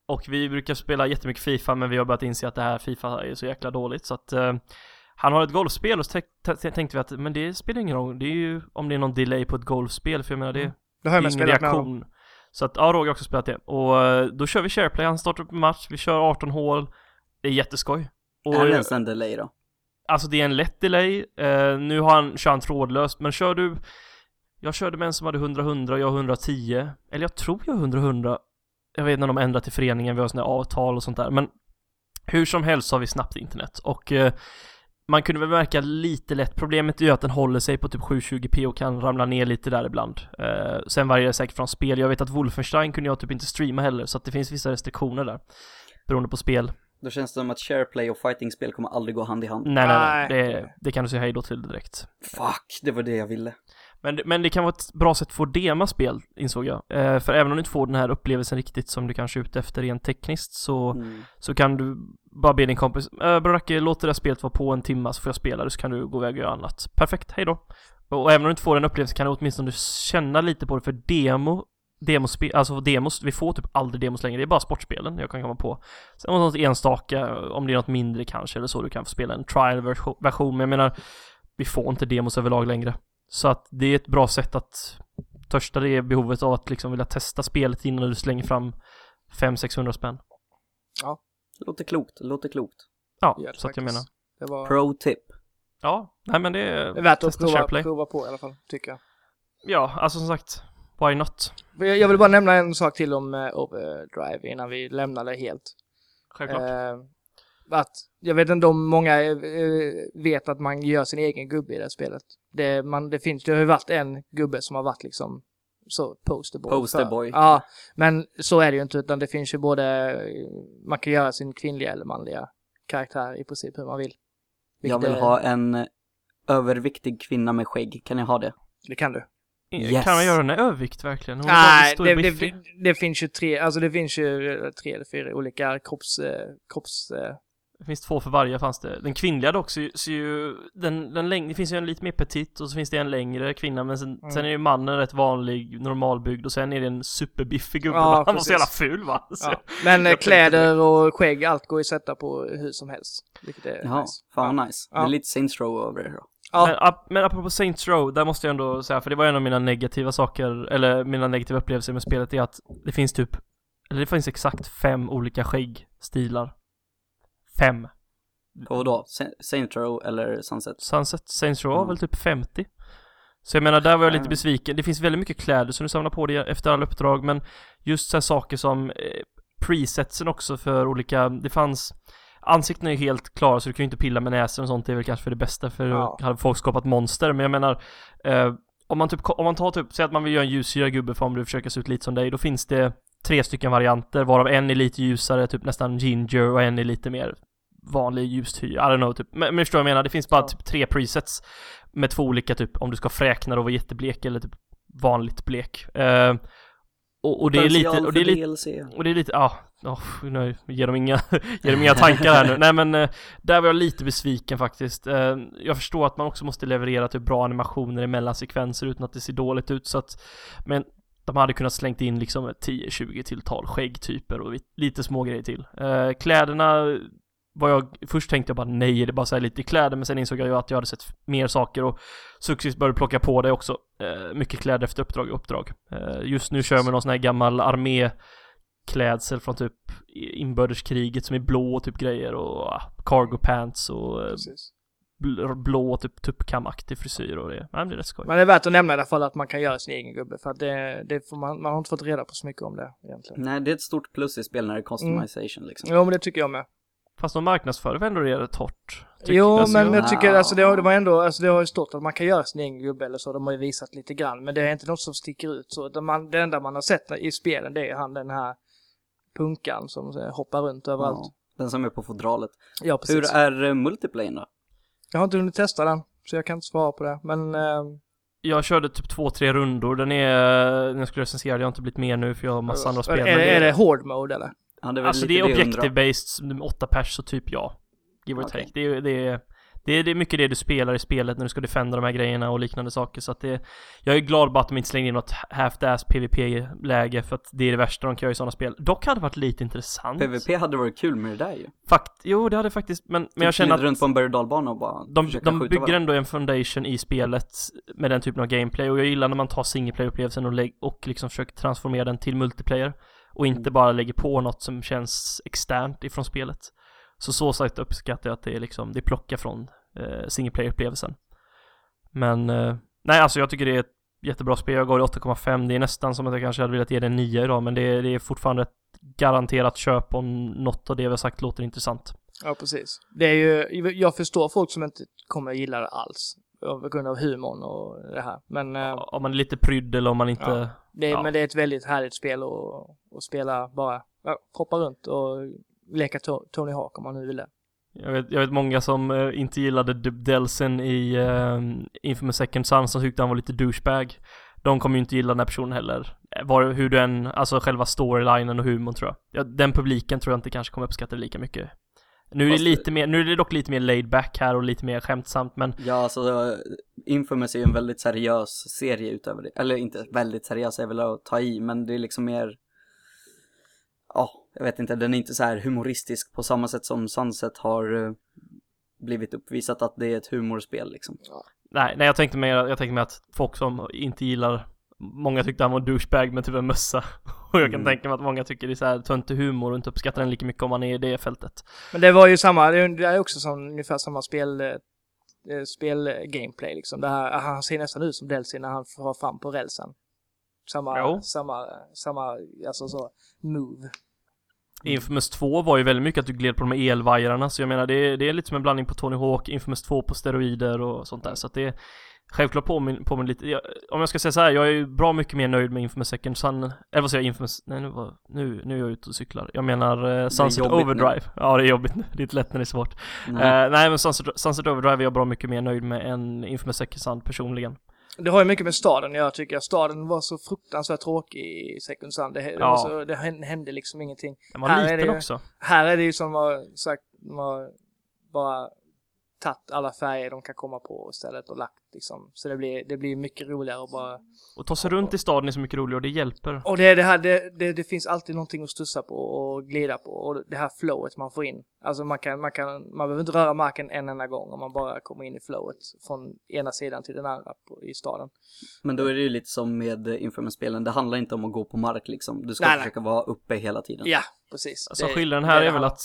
och vi brukar spela jättemycket Fifa, men vi har börjat inse att det här Fifa är så jäkla dåligt, så att eh, han har ett golfspel och så tänkte vi att, men det spelar ingen roll, det är ju om det är någon delay på ett golfspel, för jag menar det, Mm. Det är ingen reaktion. Så att, ja, Roger har också spelat det. Och eh, då kör vi SharePlay, han startar upp en match, vi kör 18 hål. Det är jätteskoj. Och, är det ens en delay då? Alltså det är en lätt delay, eh, nu har han, kör han trådlöst, men kör du Jag körde med en som hade 100-100 och jag har 110 Eller jag tror jag har 100-100 Jag vet när de ändrar till föreningen, vi har sådana avtal och sånt där, men Hur som helst så har vi snabbt internet. Och eh, Man kunde väl märka lite lätt, problemet är ju att den håller sig på typ 720p och kan ramla ner lite där ibland. Eh, Sen varierar det säkert från spel, jag vet att Wolfenstein kunde jag typ inte streama heller, så att det finns vissa restriktioner där Beroende på spel. Då känns det som att shareplay och fighting-spel kommer aldrig gå hand i hand. Nej nej nej, Nej. det, det kan du säga hej då till direkt. Fuck, det var det jag ville. Men, men det kan vara ett bra sätt att få dema spel, insåg jag. Eh, för även om du inte får den här upplevelsen riktigt som du kanske är ute efter rent tekniskt så, Mm. så kan du bara be din kompis äh, Broracke, låt det där spelet vara på en timma så får jag spela det så kan du gå iväg och göra annat. Perfekt, hej då. Och, även om du inte får den upplevelsen kan du åtminstone känna lite på det för demo Demospel, alltså demos, vi får typ aldrig demos längre, det är bara sportspelen jag kan komma på. Sen något enstaka, om det är något mindre kanske eller så, du kan få spela en trial-version, men jag menar, vi får inte demos överlag längre. Så att det är ett bra sätt att törsta det behovet av att liksom vilja testa spelet innan du slänger fram 500-600 spänn. Låter klokt, låter klokt. Ja, Ja, så att jag menar. Det var Pro tip. Ja, nej men det det är är värt att prova, prova på i alla fall, tycker jag. Ja, alltså som sagt, why not? Jag vill bara nämna en sak till om eh, Overdrive innan vi lämnar det helt. Självklart. Eh, att jag vet inte om många eh, vet att man gör sin egen gubbe i det här spelet. Det, man, det finns, det har ju varit en gubbe som har varit liksom så posterboy. Posterboy. Ja, men så är det ju inte utan det finns ju både, man kan göra sin kvinnliga eller manliga karaktär i princip hur man vill. Jag Vilket vill är- ha en överviktig kvinna med skägg. Kan jag ha det? Det kan du. Kan yes. man göra den övervikt verkligen? Hon Nej, det, det, det finns ju tre, alltså det finns ju tre eller fyra olika kropps, eh, kropps, eh, Det finns två för varje fanns det. Den kvinnliga dock så, så ju, den, den läng- det finns ju en lite mer petit och så finns det en längre kvinna men sen, Mm. sen är ju mannen rätt vanlig, normalbyggd och sen är det en superbiffig gubbe. Ja, Han var så jävla ful va? Så, ja. Men eh, kläder och skägg, allt går ju att sätta på hur som helst. Vilket är Jaha, nice. fan ja. nice. Ja. Det är lite Saints Row över det då. Ja. Men, ap- men apropå Saints Row, där måste jag ändå säga, för det var en av mina negativa saker, eller mina negativa upplevelser med spelet är att det finns typ, eller det finns exakt fem olika skäggstilar. Fem. Och då? Sa- Saints Row eller Sunset? Sunset, Saints Row har Ja. väl typ 50. Så jag menar, där var jag lite besviken. Det finns väldigt mycket kläder som du samlar på dig efter alla uppdrag, men just så här saker som eh, presetsen också för olika, det fanns Ansikten är ju helt klara så du kan ju inte pilla med näsan och sånt, det är väl kanske för det bästa för Ja. då hade folk skapat monster, men jag menar eh, om man typ, om man tar typ, säg att man vill göra en ljushyra gubbe för om du försöker se ut lite som dig, då finns det tre stycken varianter, varav en är lite ljusare, typ nästan ginger och en är lite mer vanlig ljust hy, I don't know typ. Men, men förstår vad jag menar? Det finns bara Ja. typ tre presets med två olika typ, om du ska fräkna och vara jätteblek eller typ vanligt blek. Eh, och, och det är lite, och det är lite, och det är lite, ja, oh, nu ger de inga, ger de inga tankar här nu. Nej men, eh, där var jag lite besviken faktiskt. Eh, jag förstår att man också måste leverera typ bra animationer emellan sekvenser utan att det ser dåligt ut så att, men de hade kunnat slängt in liksom ett 10-20 tilltal skäggtyper och lite små grejer till. Kläderna var jag, först tänkte jag bara nej, det är bara så här lite kläder, men sen insåg jag ju att jag hade sett mer saker och successivt började plocka på det också. Eh, mycket kläder efter uppdrag och uppdrag. Eh, just nu kör jag med någon sån här gammal armé klädsel från typ inbördeskriget som är blå och typ grejer och ah, cargo pants och eh, bl- blå typ tuppkamaktig frisyr och det. Nej, men det är rätt skoj. Men det är värt att nämna i alla fall att man kan göra sin egen gubbe för att det, det får man, man har inte fått reda på så mycket om det egentligen. Nej, det är ett stort plus i spel när det är customization liksom. Jo men det tycker jag med. Fast de marknadsför väl ändå det rätt hårt. Jo alltså, men jag- jag tycker alltså det har, det var ändå, alltså det har ju stått att man kan göra sin egen gubbe eller så, de har ju visat lite grann men det är inte något som sticker ut så. Det, man, det enda man har sett i spelen det är han den här punkan som hoppar runt överallt. Ja, den som är på fodralet. Ja, precis. Hur är uh, då? Jag har inte hunnit testa den så jag kan inte svara på det men eh, Jag körde typ två, tre rundor. Den är, när jag skulle recensera, det har inte blivit mer nu för jag har massa andra spel. är, det, är det hård mode eller? Ja, det Alltså det är objective-based, med åtta pers så typ ja. Give or Okej. take. Det är, det, är, det, är, det är mycket det du spelar i spelet när du ska defenda de här grejerna och liknande saker. Så att det, jag är glad bara att de inte slänger in något half-ass PVP-läge för att det är det värsta de kan göra i sådana spel. Dock hade det varit lite intressant. PVP hade varit kul med det där ju. Fakt, jo det hade faktiskt, men, men jag Typ känner att runt på en berg och dalbana och bara de, de bygger varandra. ändå en foundation i spelet med den typen av gameplay och jag gillar när man tar single player-upplevelsen och, och liksom försöker transformera den till multiplayer och inte Mm. bara lägger på något som känns externt ifrån spelet. Så så sagt uppskattar jag att det är liksom, det plockar från eh, single player-upplevelsen. Men, eh, nej alltså jag tycker det är ett jättebra spel, jag gav det 8,5, det är nästan som att jag kanske hade velat ge det en 9 idag men det är, det är fortfarande ett garanterat köp om något av det vi har sagt låter intressant. Ja, precis. Det är ju, jag förstår folk som inte kommer gilla det alls. På grund av humorn och det här. Men, eh, Om man är lite prydd eller om man inte Ja. det, Ja. men det är ett väldigt härligt spel att, att spela bara, ja, hoppa runt och leka to, Tony Hawk om man nu vill det. Jag vet, jag vet många som eh, inte gillade Delsen i uh, Infamous Second Son som tyckte han var lite douchebag. De kommer ju inte gilla den här personen heller. Eh, Var, hur den, alltså själva storylinen och humorn tror jag. Ja, den publiken tror jag inte kanske kommer uppskatta det lika mycket. Nu är det lite mer, nu är det dock lite mer laid back här och lite mer skämtsamt men Ja, alltså Infamous är ju en väldigt seriös serie utöver det. Eller inte väldigt seriös är väl att ta i, men det är liksom mer... Ja, jag vet inte, den är inte så här humoristisk på samma sätt som Sunset har eh, blivit uppvisat att det är ett humorspel liksom. nej, nej jag tänkte mer, jag tänkte mer att folk som inte gillar Många tyckte han var en douchebag med typ en mössa Och jag kan Mm. tänka mig att många tycker det är så här töntig humor och inte uppskattar den lika mycket om man är i det fältet Men det var ju samma, det är- också som, ungefär samma spel, eh, eh, spel-gameplay liksom. Det här, han ser nästan ut som Delsi när han far fram på rälsen. Samma, Jo. samma, samma, alltså så, move. Infamous 2 var ju väldigt mycket att du gled på de här elvajrarna så jag menar det är, det är lite som en blandning på Tony Hawk, Infamous 2 på steroider och sånt där så att det Självklart påminner på lite, jag, om jag ska säga så här, jag är ju bra mycket mer nöjd med Infamous Second Son, eller vad säger jag, Infamous, nej nu var, nu, nu är jag ute och cyklar. Jag menar eh, Sunset jobbigt nu. Overdrive. Ja det är jobbigt nu, det är inte lätt när det är svårt. Nej. Eh, nej men Sunset, Sunset Overdrive är jag bra mycket mer nöjd med än Infamous Second Son personligen. Det har ju mycket med staden göra tycker jag. Staden var så fruktansvärt tråkig i Second Sun. Det, Ja. var så, det hän- hände liksom ingenting. Den var Här är liten det ju- också. Här är det ju som har sagt, har bara tagit alla färger de kan komma på istället och lagt liksom. Så det blir, det blir mycket roligare att bara... Och ta sig runt i staden är så mycket roligare och det hjälper. Och det är det här, det, det, det finns alltid någonting att stussa på och glida på och det här flowet man får in. Alltså man kan, man kan, man behöver inte röra marken en enda gång om man bara kommer in i flowet från ena sidan till den andra på, i staden. Men då är det ju lite som med Infamous-spelen, det handlar inte om att gå på mark liksom. Du ska Nej, nej. försöka vara uppe hela tiden. Ja, precis. Alltså Det- skillnaden det här det är väl att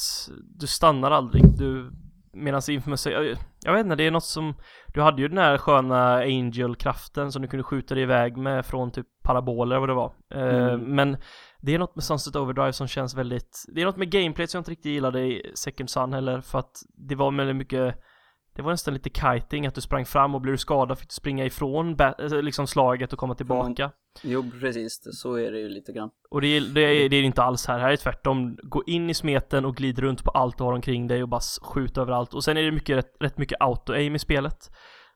du stannar aldrig. Du, medan Infamous, jag, jag vet inte, det är något som, du hade ju den här sköna Angel-kraften som du kunde skjuta dig iväg med från typ paraboler vad det var. Eh, Mm. Men det är något med Sunset Overdrive som känns väldigt, det är något med gameplayet som jag inte riktigt gillade i Second Sun heller för att det var väldigt mycket det var nästan lite kiting, att du sprang fram och blev du skadad fick du springa ifrån eh, liksom slaget och komma tillbaka. Jo, precis. det- Så är det ju lite grann. Och det är, det, är, det är inte alls här, här är tvärtom. Gå in i smeten och glid runt på allt du har omkring dig och bara skjut överallt. Och sen är det mycket, rätt, rätt mycket auto-aim i spelet.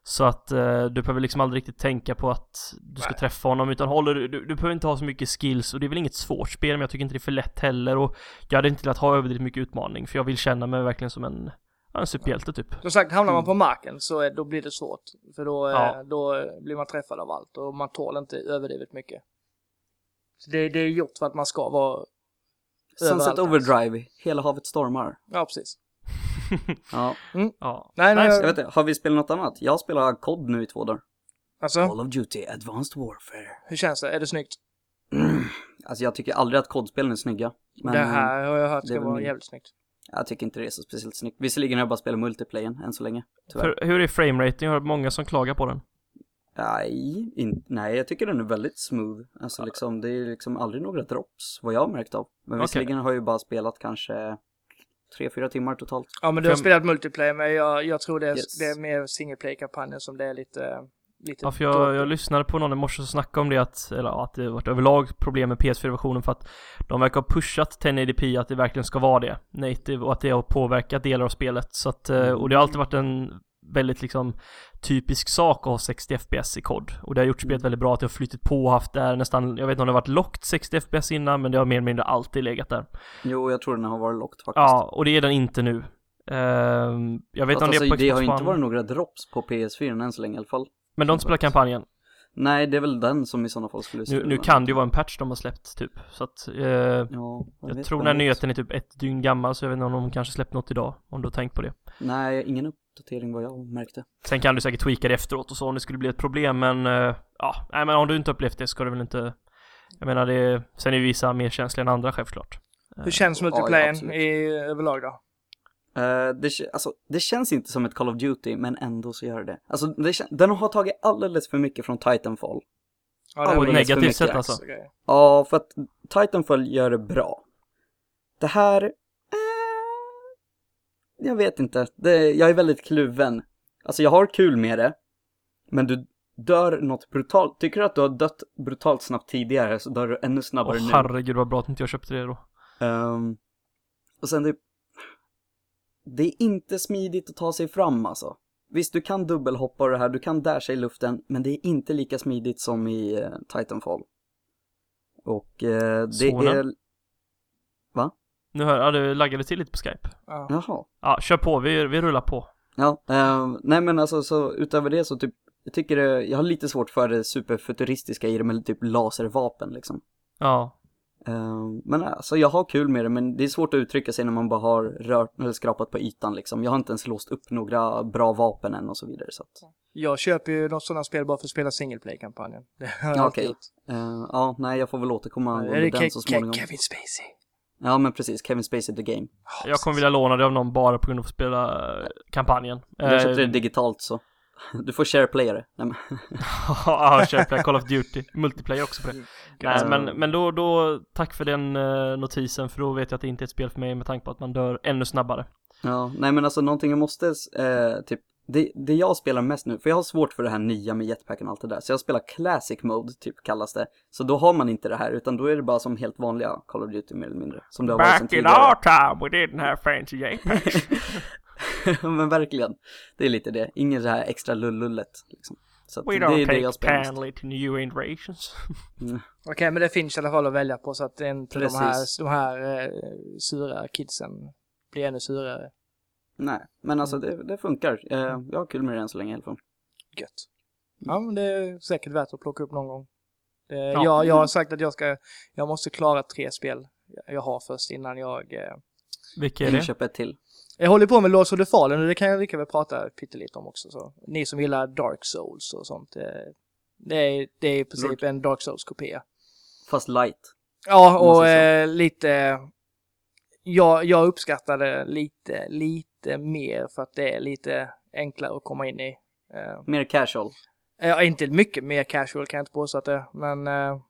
Så att eh, du behöver liksom aldrig riktigt tänka på att du ska Nej. träffa honom utan håller du, du, du behöver inte ha så mycket skills och det är väl inget svårt spel men jag tycker inte det är för lätt heller och jag hade inte velat ha överdrivet mycket utmaning för jag vill känna mig verkligen som en, ja, en superhjälte typ. Som sagt, hamnar man på marken så är, då blir det svårt. För då, eh, Ja. då blir man träffad av allt och man tål inte överdrivet mycket. Så det, det är gjort för att man ska vara Sunset. Overdrive, hela havet stormar. Ja, precis. Ja, Ja. Nej, nej, Nice. jag vet inte, har vi spelat något annat? Jag spelar COD nu i två dagar. Alltså, Call of Duty Advanced Warfare. hur känns det? Är det snyggt? Alltså jag tycker aldrig att kodspelen är snygga. Men det här har jag hört det ska vara jävligt snyggt. Jag tycker inte det är så speciellt snyggt. Visserligen har jag bara spelat multiplayen än så länge. Tyvärr. För hur är framerating? Jag har många som klagar på den. Nej, in, nej, jag tycker den är väldigt smooth. Alltså liksom, det är liksom aldrig några drops, vad jag har märkt av. Men Okej. visserligen har jag ju bara spelat kanske tre, fyra timmar totalt. Ja men du har Fem- spelat multiplayer men jag, jag tror det är, Yes. det är mer single play-kampanjen som det är lite, lite Ja, för jag, jag lyssnade på någon i morse som snackade om det att, eller att det varit överlag problem med PS4-versionen för att de verkar ha pushat 1080p att det verkligen ska vara det, native, och att det har påverkat delar av spelet. Så att, eh, och det har alltid varit en väldigt liksom typisk sak att ha 60 FPS i COD. Och det har gjort spelet väldigt bra att det har flyttit på och haft där nästan, jag vet inte om det har varit locked 60 FPS innan, men det har mer eller mindre alltid legat där. Jo, jag tror den har varit locked faktiskt. Ja, och det är den inte nu. Ehm, jag vet Fast inte om det är alltså, på det har Xbox inte varit några drops på PS4 än så länge i alla fall. Men de inte spelat kampanjen. Nej, det är väl den som i sådana fall skulle Nu, strula. nu kan det ju vara en patch de har släppt typ, så att eh, Ja, Jag vet tror den här nyheten är typ ett dygn gammal så jag vet inte om de kanske släppt något idag, om du har tänkt på det. Nej, ingen uppdatering vad jag märkte. Sen kan du säkert tweaka det efteråt och så om det skulle bli ett problem men eh, ja, nej men om du inte upplevt det ska du väl inte Jag menar det, sen är ju vissa mer känsliga än andra självklart. Hur känns Ja, multiplayern absolut. i överlag då? Eh, det, alltså, det känns inte som ett Call of Duty, men ändå så gör det. Alltså, det den har tagit alldeles för mycket från Titanfall. Ja, På det var alldeles negativt sätt alltså. så grejer. Ja, för att Titanfall gör det bra. Det här... Eh, jag vet inte. Det, jag är väldigt kluven. Alltså, jag har kul med det. Men du dör något brutalt. Tycker du att du har dött brutalt snabbt tidigare så dör du ännu snabbare nu. herregud vad bra att inte jag köpte det då. Ehm, och sen det... Det är inte smidigt att ta sig fram alltså. Visst, du kan dubbelhoppa och det här, du kan dasha i luften, men det är inte lika smidigt som i eh, Titanfall. Och eh, det Sonen? är... Nu hör jag, ja, det laggade till lite på Skype. Ja. Jaha. Ja, kör på, vi, vi rullar på. Ja, ehm, nej men alltså så utöver det så typ, jag tycker det, jag har lite svårt för det superfuturistiska i det med typ laservapen liksom. Ja, men alltså jag har kul med det men det är svårt att uttrycka sig när man bara har rört eller skrapat på ytan liksom. Jag har inte ens låst upp några bra vapen än och så vidare så att. Jag köper ju något sådana spel bara för att spela single play-kampanjen. Det okej. gjort. Ehm, ja, nej jag får väl återkomma det den Ke- så Ke- småningom. Kevin Spacey? Ja men precis, Kevin Spacey the game. jag kommer vilja låna det av någon bara på grund av att spela eh, kampanjen. Jag köpte det Eh, digitalt så. Du får share player. Nej, men, Ja, köper Call of Duty, multiplayer också på det. Nej, men, men då, då, tack för den eh, notisen, för då vet jag att det inte är ett spel för mig med tanke på att man dör ännu snabbare. Ja, nej men alltså någonting jag måste, eh, typ, det, det jag spelar mest nu, för jag har svårt för det här nya med jetpacken och allt det där, så jag spelar classic mode, typ kallas det. Så då har man inte det här, utan då är det bara som helt vanliga Call of Duty mer eller mindre. Som det har varit sedan tidigare. time we didn't have fancy jetpacks. men verkligen, det är lite det. Inget det här extra lullullet, liksom. Så We det don't är det take jag spelar mest. Panley to new invasions. Okej, men det finns i alla fall att välja på så att inte de här, de här eh, sura kidsen blir ännu surare. Nej, men alltså det, det funkar. Eh, jag har kul med det än så länge i alla fall. Gött. Ja, men det är säkert värt att plocka upp någon gång. Det, Ja. jag, jag har sagt att jag ska, jag måste klara tre spel jag har först innan jag... Eh, Vilka är det? köper ett till. Jag håller på med Lords of the Fallen och det kan jag lika väl prata pyttelite om också. Så. Ni som gillar Dark Souls och sånt. Eh, det, är, det är i princip Lord- en Dark Souls-kopia. Fast light. Ja, och eh, lite... Jag, jag uppskattar det lite, lite mer för att det är lite enklare att komma in i. Eh, Mer casual. Ja, inte mycket mer casual kan jag inte påstå att det men eh,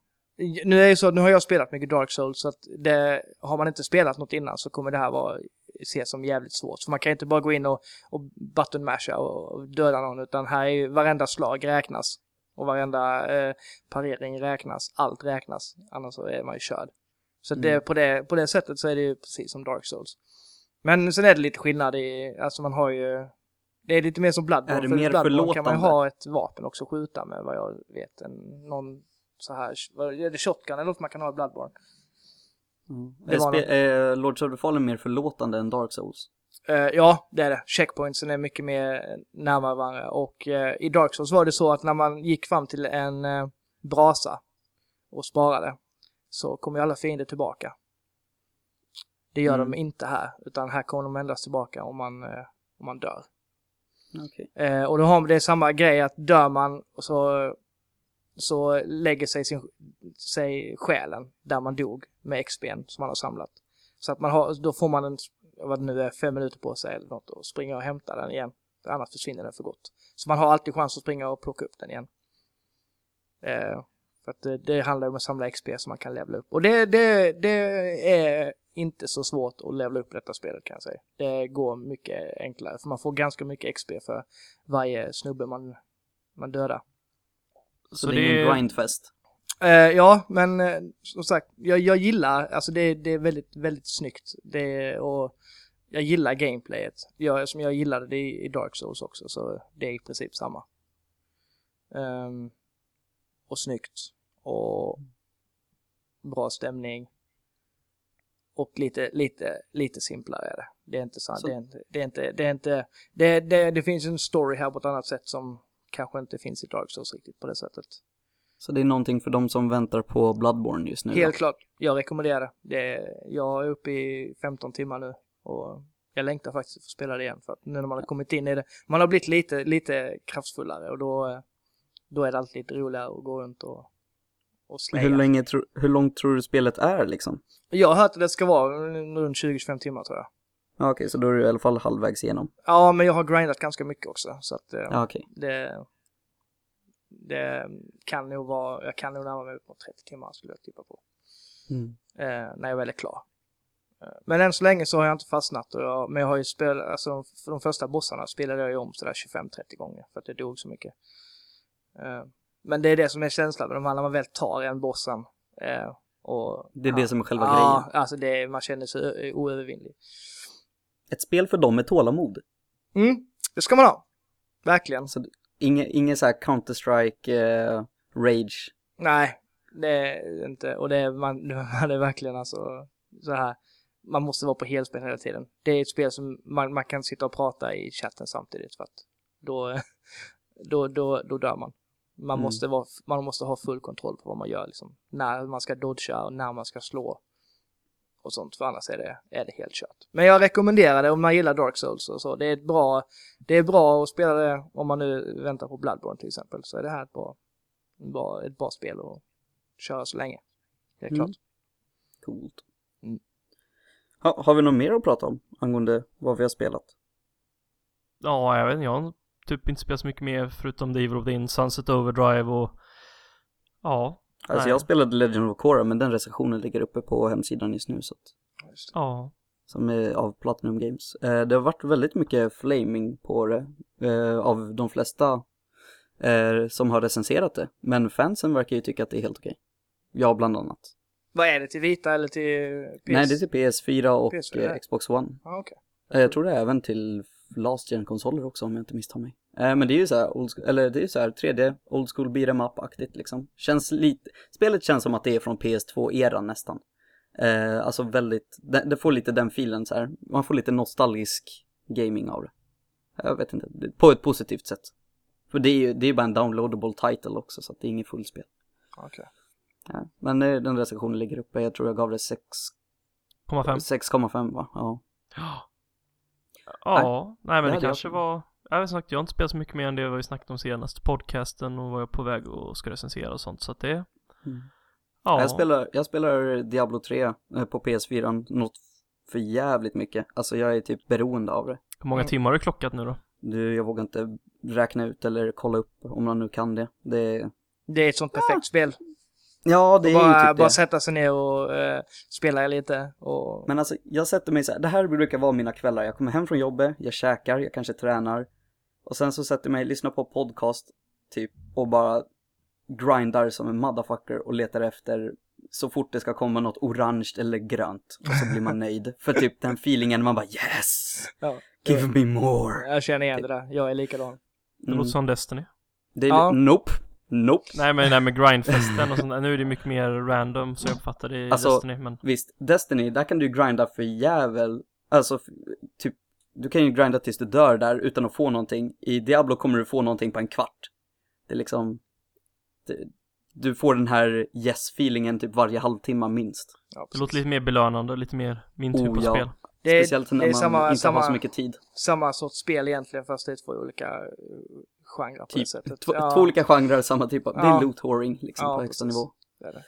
nu är det så att nu har jag spelat mycket Dark Souls så att det, har man inte spelat något innan så kommer det här vara ses som jävligt svårt. För man kan inte bara gå in och, och button masha och, och döda någon utan här är ju varenda slag räknas. Och varenda eh, parering räknas, allt räknas, annars så är man ju körd. Så det, Mm. på, det, på det sättet så är det ju precis som Dark Souls. Men sen är det lite skillnad i, alltså man har ju, det är lite mer som Bloodborne. Är det för mer Bloodborne kan man förlåtande? ha ett vapen också skjuta med vad jag vet. En, någon så här, är det shotgun eller något man kan ha i Bloodborne? Det Är eh, Lords of the Fallen mer förlåtande än Dark Souls? Eh, ja, det är det. Checkpointsen är mycket mer närmare varandra. Och eh, i Dark Souls var det så att när man gick fram till en uh, brasa och sparade så kom ju alla fiender tillbaka. Det gör Mm. de inte här, utan här kommer de endast tillbaka om man, om man dör. Eh, och då har det samma grej att dör man och så så lägger sig, sin, sig själen där man dog med XP'n som man har samlat. Så att man har, då får man en, vad det nu är, fem minuter på sig eller något och springa och hämta den igen. Annars försvinner den för gott. Så man har alltid chans att springa och plocka upp den igen. Eh, för att det, det handlar om att samla XP som man kan levla upp. Och det, det, det är inte så svårt att levla upp detta spelet kan jag säga. Det går mycket enklare för man får ganska mycket XP för varje snubbe man, man dödar. Så, Så det är det- en grindfest. Eh, ja, men eh, som sagt, jag, jag gillar, alltså det, det är väldigt, väldigt snyggt. Det, och jag gillar gameplayet. Jag, som jag gillade det i, i Dark Souls också, så det är i princip samma. Ehm, och snyggt. Och bra stämning. Och lite, lite, lite simplare är det. Det är inte så, Så- det är inte, det är inte, det är inte, det, det, det finns en story här på ett annat sätt som kanske inte finns i Dark Souls riktigt på det sättet. Så det är någonting för de som väntar på Bloodborne just nu. då. Helt klart. Jag rekommenderar det. det. är- Jag är uppe i 15 timmar nu och jag längtar faktiskt för att spela det igen för att nu när man har kommit in i det, man har blivit lite, lite kraftfullare och då, då är det alltid lite roligare att gå runt och, och Men Hur, länge hur långt tror du spelet är liksom? Jag har hört att det ska vara runt 20-25 timmar tror jag. Ja, Okej, så då är du i alla fall halvvägs igenom. Ja, men jag har grindat ganska mycket också så att eh, Ja, okej. det, det kan nog vara, jag kan nog närma mig upp mot 30 timmar skulle jag tippa på. Mm. eh, när jag väl är klar. Eh, Men än så länge så har jag inte fastnat. Och jag, men jag har ju spelat, alltså för de första bossarna spelade jag ju om sådär 25-30 gånger för att det dog så mycket. Eh, Men det är det som är känslan med de här när man väl tar en bossen. eh, Och, Det är det som är själva ja, grejen. alltså det, man känner sig oövervinnlig. Ett spel för dem med tålamod. Mm, det ska man ha. Verkligen. Så inget inge så här Counter-Strike, eh, Rage. Nej, det är inte. Och det är, man, man är verkligen alltså så här. Man måste vara på helspel hela tiden. Det är ett spel som man, man kan sitta och prata i chatten samtidigt för att då, då, då, då dör man. Man, Mm. måste vara, man måste ha full kontroll på vad man gör liksom. När man ska dodga och när man ska slå. Och sånt, för annars är det, är det helt kört. Men jag rekommenderar det om man gillar Dark Souls och så. Det är ett bra, det är bra att spela det om man nu väntar på Bloodborne till exempel. Så är det här ett bra, bra, ett bra spel att köra så länge. Helt Mm. klart. Coolt. Mm. Ha, har vi något mer att prata om angående vad vi har spelat? Ja, jag vet inte, jag har typ inte spelat så mycket mer förutom The Evil of the In, Sunset Overdrive och ja, Alltså Nej. jag spelade Legend of Korra men den recensionen ligger uppe på hemsidan just nu så att, ja. som är av Platinum Games. Eh, det har varit väldigt mycket flaming på det eh, av de flesta eh, som har recenserat det. Men fansen verkar ju tycka att det är helt okej. Jag bland annat. Vad är det till Vita eller till PS? Nej, det är till PS4 och PS4. eh, Xbox One. Ja, okej. Eh, Jag tror det är även till Last Gen konsoler också om jag inte misstar mig. Eh, men det är ju så här, old school, eller det är ju så här 3D, old school beat em up-aktigt liksom. Känns lite, spelet känns som att det är från PS2-eran nästan. Eh, alltså väldigt, det, det får lite den filen så här. man får lite nostalgisk gaming av det. Jag vet inte, på ett positivt sätt. För det är ju det är bara en downloadable title också så att det är inget fullspel. Okej. Ja, men eh, den recensionen ligger uppe, jag tror jag gav det 6 6,5. 6,5 va? Ja. Ja, nej men det det, jag kanske också. var, jag har sagt, jag har inte spelat så mycket mer än det vi snackade om senast, podcasten och var jag på väg och ska recensera och sånt så att det, Mm. ja. Jag, spelar, jag spelar Diablo 3 eh, på PS4 något för jävligt mycket. Alltså jag är typ beroende av det. Hur många Mm. timmar har du klockat nu då? Du, jag vågar inte räkna ut eller kolla upp om man nu kan det. Det Det är ett sånt perfekt spel. Ja, det är bara, ju typ bara det. sätta sig ner och eh, spela lite och... Men alltså, jag sätter mig så här, det här brukar vara mina kvällar. Jag kommer hem från jobbet, jag käkar, jag kanske tränar. Och sen så sätter jag mig, lyssnar på podcast, typ, och bara grindar som en motherfucker och letar efter så fort det ska komma något orange eller grönt. Och så blir man nöjd. För typ den feelingen, man bara yes! Ja. Give me more! Jag känner igen det där. Jag är likadan. Det Mm. låter som Destiny. Det är Ja. nope, nope. Nej men nej med grindfesten och sånt nu är det mycket mer random så jag uppfattar det i Alltså- Destiny men Visst, Destiny, där kan du grinda för jävel. Alltså, typ, du kan ju grinda tills du dör där utan att få någonting. I Diablo kommer du få någonting på en kvart. Det är liksom, det, du får den här yes-feelingen typ varje halvtimme minst. Ja, det låter lite mer belönande, lite mer min typ Oh, av ja. spel. Det är, Speciellt när det är man samma, inte samma, har så mycket tid. samma sorts spel egentligen fast det är två olika genrer på Typ det sättet. två, Ja, två olika genrer, samma typ av, det Ja. är loot whoring liksom Ja, på högsta precis. nivå. det är det.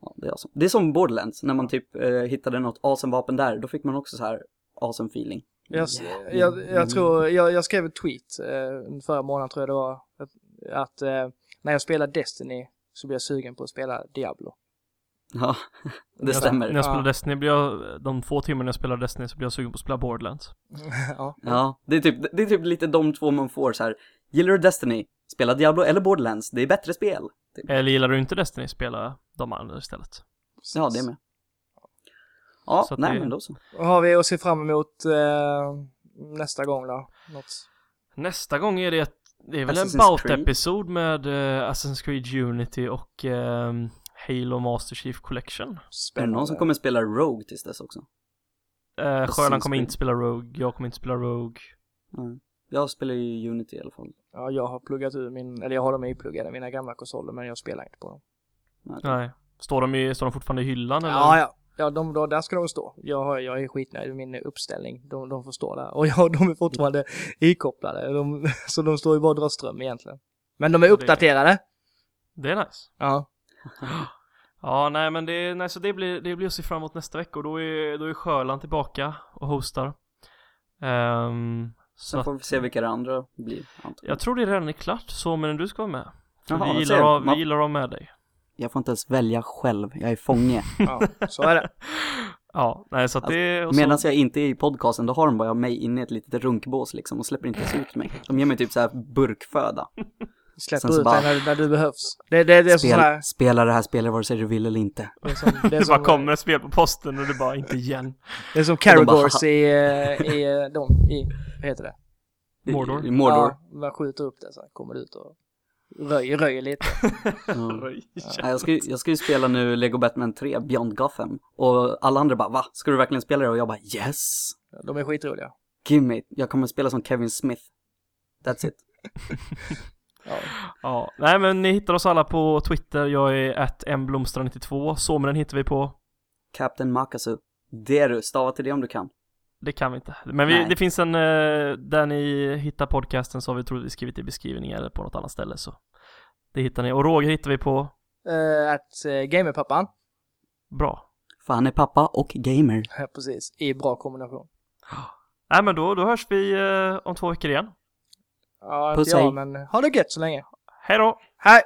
Ja, det, är alltså. det är som Borderlands, när man typ eh, hittade något awesome vapen där, då fick man också så här awesome feeling. Jag, Yeah. jag, jag tror, jag, jag skrev ett tweet eh, förra månaden tror jag det var, att, att eh, när jag spelar Destiny så blir jag sugen på att spela Diablo. Ja, det jag- stämmer. När jag spelar Ja. Destiny blir jag, de få timmarna jag spelar Destiny så blir jag sugen på att spela Borderlands. ja. Ja, det är, typ, det är typ lite de två man får så här. Gillar du Destiny? Spela Diablo eller Borderlands, det är bättre spel. Typ. Eller gillar du inte Destiny, spela de andra istället. Ja, det med. Ja, Så nej det- men då så. Vad har vi att se fram emot eh, nästa gång då? Något? Nästa gång är det ett, det är väl Assassin's en bout Creed. episod med uh, Assassin's Creed Unity och ehm, Halo Master Chief Collection. Är det Spännande. någon som kommer spela Rogue tills dess också? Assassin's Sjöland kommer inte spela Rogue, jag kommer inte spela Rogue. Nej. Jag spelar ju Unity i alla fall. Ja, jag har pluggat ur min, eller jag har dem ipluggade, mina gamla konsoler, men jag spelar inte på dem. Nej. Nej. Står de, i, står de fortfarande i hyllan eller? Ja, ja. Ja, de, då, där ska de stå. Jag, jag är skitnöjd med min uppställning. De, de får stå där. Och ja, de är fortfarande ikopplade. De, så de står ju bara och drar ström egentligen. Men de är det- uppdaterade. Det är nice. Ja. Ja, nej men det, nej, så det blir, det blir att se fram emot nästa vecka och då är, då är Sjöland tillbaka och hostar. Så Sen får vi se vilka det andra blir. antagligen. jag tror det redan är klart, så men du ska vara med. Jaha, vi, gillar du? vi gillar att ha med dig. Jag får inte ens välja själv, jag är fånge. ja, så är det. Ja, nej så att det och så, Medan jag inte är i podcasten, då har de bara mig inne i ett litet runkbås liksom och släpper inte ens ut mig. De ger mig typ så här burkföda. Så ut bara- dig när, när du behövs. Det, det, det är Spel, sådär. spela det här spelet vare sig du vill eller inte. Det är som, det är det som, bara kommer ett spel på posten och det bara inte igen. Det är som bara, Caragors i, eh, i, eh, de, i, vad heter det? I- Mordor. I Mordor. Ja, man skjuter upp det så kommer det ut och röjer, röjer lite. Ja. Oj, Nej, jag, ska, ju- jag ska ju spela nu Lego Batman 3, Beyond Gotham. Och alla andra bara, va? Ska du verkligen spela det? Och jag bara, yes! De är skitroliga. Give me. Jag kommer spela som Kevin Smith. That's it. Ja. Ja, nej men ni hittar oss alla på Twitter, jag är att mblomstra92, Somren hittar vi på. Captain Makasu. Det är du, stava till det om du kan. Det kan vi inte. Men vi, det finns en, eh, där ni hittar podcasten så har vi troligtvis skrivit i beskrivningen eller på något annat ställe så. Det hittar ni. Och Roger hittar vi på, Eh, att eh, Gamerpappan, bra. För han är pappa och gamer. ja, precis, i bra kombination. Nej men då, då hörs vi eh, om två veckor igen. Ja, Puss, hej. men ha det gött så länge. Hej då! Hej!